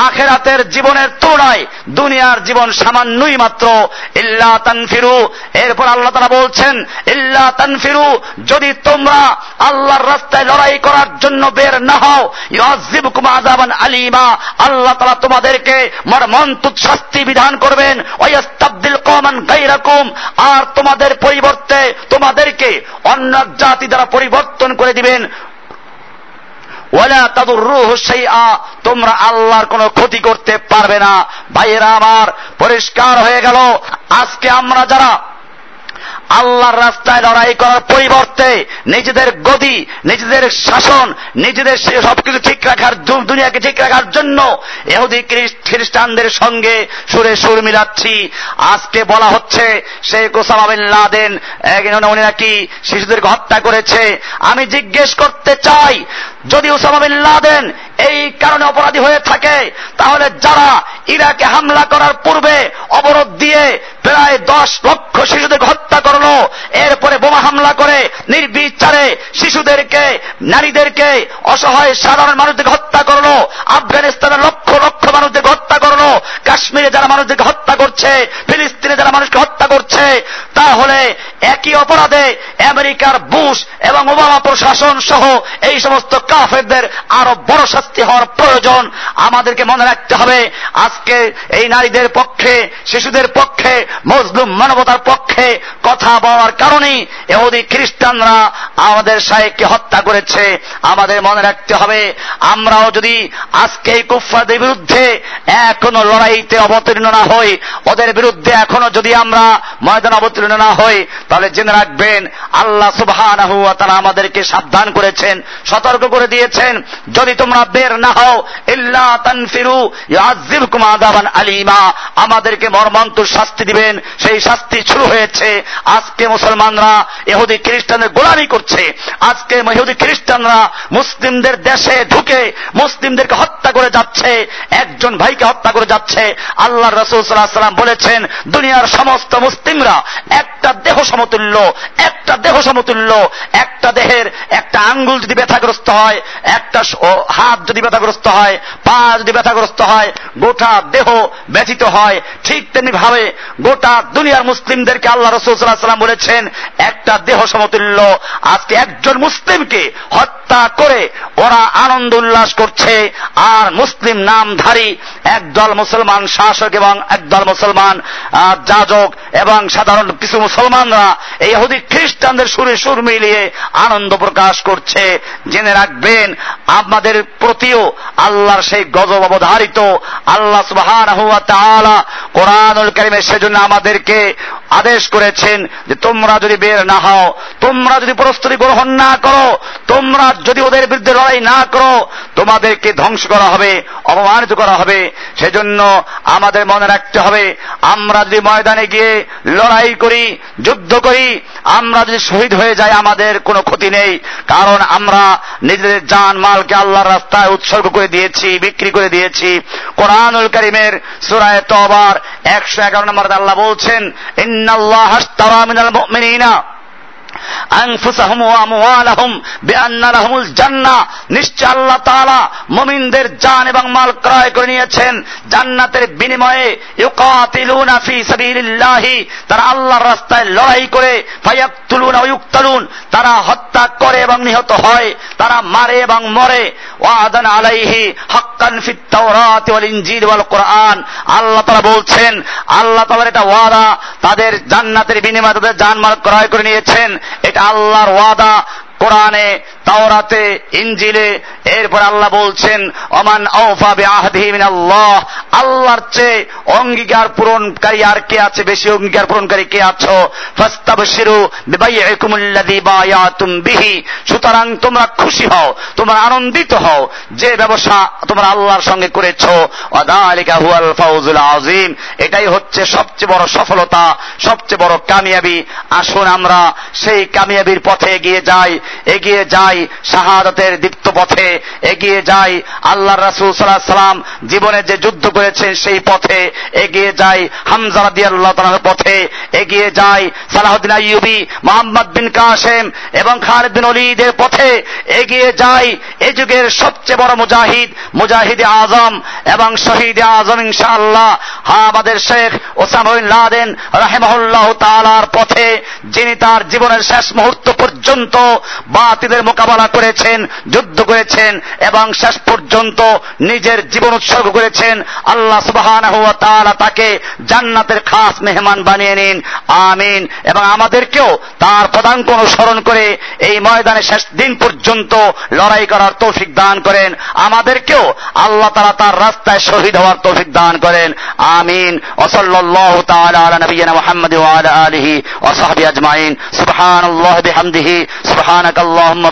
আখেরাতের জীবনের তুলনায় দুনিয়ার জীবন সামান্যই মাত্র, ইল্লা তানফিরু। এরপর আল্লাহ তারা বলছেন, ইল্লা তানফিরু, যদি তোমরা আল্লাহর রাস্তায় লড়াই করার জন্য বের না হও, ইউআযিবকুম আযাবান আলিমা। আল্লাহ তাআলা তোমাদেরকে মর্মন্তুদ শাস্তি বিধান করবেন ওয়াস্তাবদিল কওমান গায়রাকুম। আর তোমাদের পরিবর্তে তোমাদেরকে অন্য জাতি দ্বারা পরিবর্তন করে দিবেন ওয়ালা তাদুরুহু শাইআ, তোমরা আল্লাহর কোনো ক্ষতি করতে পারবে না। ভাইয়েরা আমার, পরিষ্কার হয়ে গেল। আজকে আমরা যারা আল্লাহর রাস্তায় লড়াই করার পরিবর্তে নিজেদের গদি, নিজেদের শাসন, নিজেদের সবকিছু ঠিক রাখার দুনিয়াকে ঠিক রাখার জন্য এহুদি খ্রিস্টানদের সঙ্গে সুরে সুর মিলাচ্ছি। আজকে বলা হচ্ছে, শেখ ওসামা বিন উনি নাকি শিশুদেরকে হত্যা করেছে। আমি জিজ্ঞেস করতে চাই, যদি ওসামা বিন এই কারণে অপরাধী হয়ে থাকে, তাহলে যারা ইরাকে হামলা করার পূর্বে অবরোধ দিয়ে প্রায় দশ লক্ষ শিশুদের হত্যা করল এরপরে বোমা হামলা করে নির্বিচারে শিশুদেরকে, নারীদেরকে অসহায় সাধারণ মানুষদেরকে হত্যা করল। আফগানিস্তানের লক্ষ লক্ষ মানুষদেরকে হত্যা করল কাশ্মীরে যারা মানুষদেরকে হত্যা করছে, ফিলিস্তিনে যারা মানুষকে হত্যা করছে, তাহলে একই অপরাধে আমেরিকার বুশ এবং ওবামা প্রশাসন সহ এই সমস্ত কাফেরদের আরও বড় শাস্তি হওয়ার প্রয়োজন আমাদেরকে মনে রাখতে হবে। আজকে এই নারীদের পক্ষে, শিশুদের পক্ষে, মজলুম মানবতার পক্ষে কথা বলার কারণেই এহুদি খ্রিস্টানরা আমাদের সাহেবকে হত্যা করেছে। আমাদের মনে রাখতে হবে, আমরাও যদি আজকে এই কুফাদের বিরুদ্ধে এখনও লড়াইতে অবতীর্ণ না হই, ওদের বিরুদ্ধে এখনও যদি আমরা ময়দান অবতীর্ণ না হই, তাহলে জেনে রাখবেন, আল্লাহ সুবাহ তারা আমাদেরকে সাবধান করেছেন, সতর্ক করে দিয়েছেন, যদি তোমরা বের না হও, ইল্লা তানফিরু ইয়াজিবকুম আযাবান আলিমা, আমাদেরকে মর্মান্তুর শাস্তি দিবেন, সেই শাস্তি শুরু হয়েছে, আজকে মুসলমানরা এহুদি খ্রিস্টানদের গোলামি করছে, আজকে ইহুদি খ্রিস্টানরা মুসলিমদের দেশে ঢুকে মুসলিমদেরকে হত্যা করে যাচ্ছে, একজন ভাইকে হত্যা করে যাচ্ছে। আল্লাহ রসুল সাল্লাহ সাল্লাম বলেছেন, দুনিয়ার সমস্ত মুসলিমরা একটা দেহ সমতুল্য, একটা দেহ সমতুল্য, একটা দেহের একটা আঙ্গুল যদি ব্যথাগ্রস্ত হয়, একটা হাত যদি ব্যথাগ্রস্ত হয়, পা যদি ব্যথাগ্রস্ত হয়, গোটা দেহ ব্যথিত হয়। ঠিক তেমনি ভাবে গোটা দুনিয়ার মুসলিমদেরকে আল্লাহ রসুল সাল্লাহ সাল্লাম বলেছেন, একটা দেহ সমতুল্য। আজকে একজন মুসলিমকে হত্যা করে ওরা আনন্দ উল্লাস করছে, আর মুসলিম নামধারী একদল মুসলমান শাসক এবং একদল মুসলমান যাজক এবং সাধারণ কিছু মুসলমানরা এই হুদি খ্রিস্টানদের সুরে সুর মিলিয়ে আনন্দ প্রকাশ করছে। জেনে রাখবেন, আমাদের প্রতিও আল্লাহর সেই গজব অবধারিত। আল্লাহ সুবাহান কোরআনুল করিমের সেজন্য আমাদেরকে আদেশ করেছেন যে তোমরা যদি বের না হও, তোমরা যদি প্রস্তুতি গ্রহণ না করো, তোমরা যদি ওদের বিরুদ্ধে লড়াই না করো, তোমাদেরকে ধ্বংস করা হবে, অপমানিত করা হবে। সেজন্য আমাদের মনে রাখতে হবে, আমরা যদি ময়দানে গিয়ে লড়াই করি, যুদ্ধ করি, আমরা যদি শহীদ হয়ে যাই, আমাদের কোনো ক্ষতি নেই। কারণ আমরা নিজেদের জান মালকে আল্লাহর রাস্তায় উৎসর্গ করে দিয়েছি, বিক্রি করে দিয়েছি। কোরআনুল করিমের সুরায় তবার একশো এগারো নম্বর আল্লাহ বলছেন, ইন্নাল্লাহ হাস্তারা মিনাল মুমিনিনা। নিশ্চয় আল্লাহ তাআলা মুমিনদের জান এবং মাল ক্রয় করে নিয়েছেন। জান্নাতের বিনিময়ে ইউকাতিলুনা ফি তারা আল্লাহর রাস্তায় লড়াই করে, ফায়াকতুলুনা ইউকতালুন। তারা হত্যা করে এবং নিহত হয়। তারা মারে এবং মরে। ওয়াদান আলাইহি হাক্কান ফিত তাওরাত ওয়াল ইনজিল ওয়াল কোরআন। আল্লাহ তাআলা বলছেন, আল্লাহ তাআলার এটা ওয়াদা, তাদের জান্নাতের বিনিময়ে তাদের জানমাল ক্রয় করে নিয়েছেন। এটা আল্লাহর ওয়াদা কোরআনে তাওরাতে ইঞ্জিলে এরপর আল্লাহ বলছেন বিআহদিহি মিনাল্লাহ আল্লাহর চেয়ে অঙ্গীকার পূরণকারী আর কে আছে? বেশি অঙ্গীকার পূরণকারী কে আছো? বিহি। সুতরাং তোমরা খুশি হও, তোমরা আনন্দিত হও, যে ব্যবসা তোমরা আল্লাহর সঙ্গে করেছ। ওয়াদালিকা হুয়াল ফাউজুল এটাই হচ্ছে সবচেয়ে বড় সফলতা, সবচেয়ে বড় কামিয়াবি। আসুন আমরা সেই কামিয়াবির পথে এগিয়ে যাই এগিয়ে যাই শাহাদতের দীপ্ত পথে এগিয়ে যাই আল্লাহ রাসূল সাল্লাল্লাহু সাল্লাম জীবনে যে যুদ্ধ করেছেন সেই পথে এগিয়ে যাই হামজা রাদিয়াল্লাহু তাআলার পথে এগিয়ে যাই সালাহুদ্দিন আইয়ুবী, মোহাম্মদ বিন কাসেম এবং খালিদ বিন ওলীদের পথে এগিয়ে যাই এই যুগের সবচেয়ে বড় মুজাহিদ মুজাহিদ আজম এবং শহীদ আজম ইনশাআল্লাহ। আমাদের শেখ ওসামা লাদেন রাহেমাহুল্লাহ তাআলার পথে, যিনি তার জীবনের শেষ মুহূর্ত পর্যন্ত বাতিলের মোকাবেলা করেছেন, যুদ্ধ করেছেন এবং শেষ পর্যন্ত নিজের জীবন উৎসর্গ করেছেন। আল্লাহ তাআলা তাকে জান্নাতের খাস মেহমান বানিয়ে নিন। আমিন। এবং আমাদেরকেও তার পদাঙ্ক অনুসরণ করে এই ময়দানে শেষ দিন পর্যন্ত লড়াই করার তৌফিক দান করেন। আমাদেরকেও আল্লাহ তারা তার রাস্তায় শহীদ হওয়ার তৌফিক দান করেন। আমিন। ওসল্লাল্লাহু তাআলা আলা নবিয়িনা মুহাম্মদ আজমাইন। সুবহানাল্লাহি বিহামদিহি, সুবহানাকাল্লাহুম্মা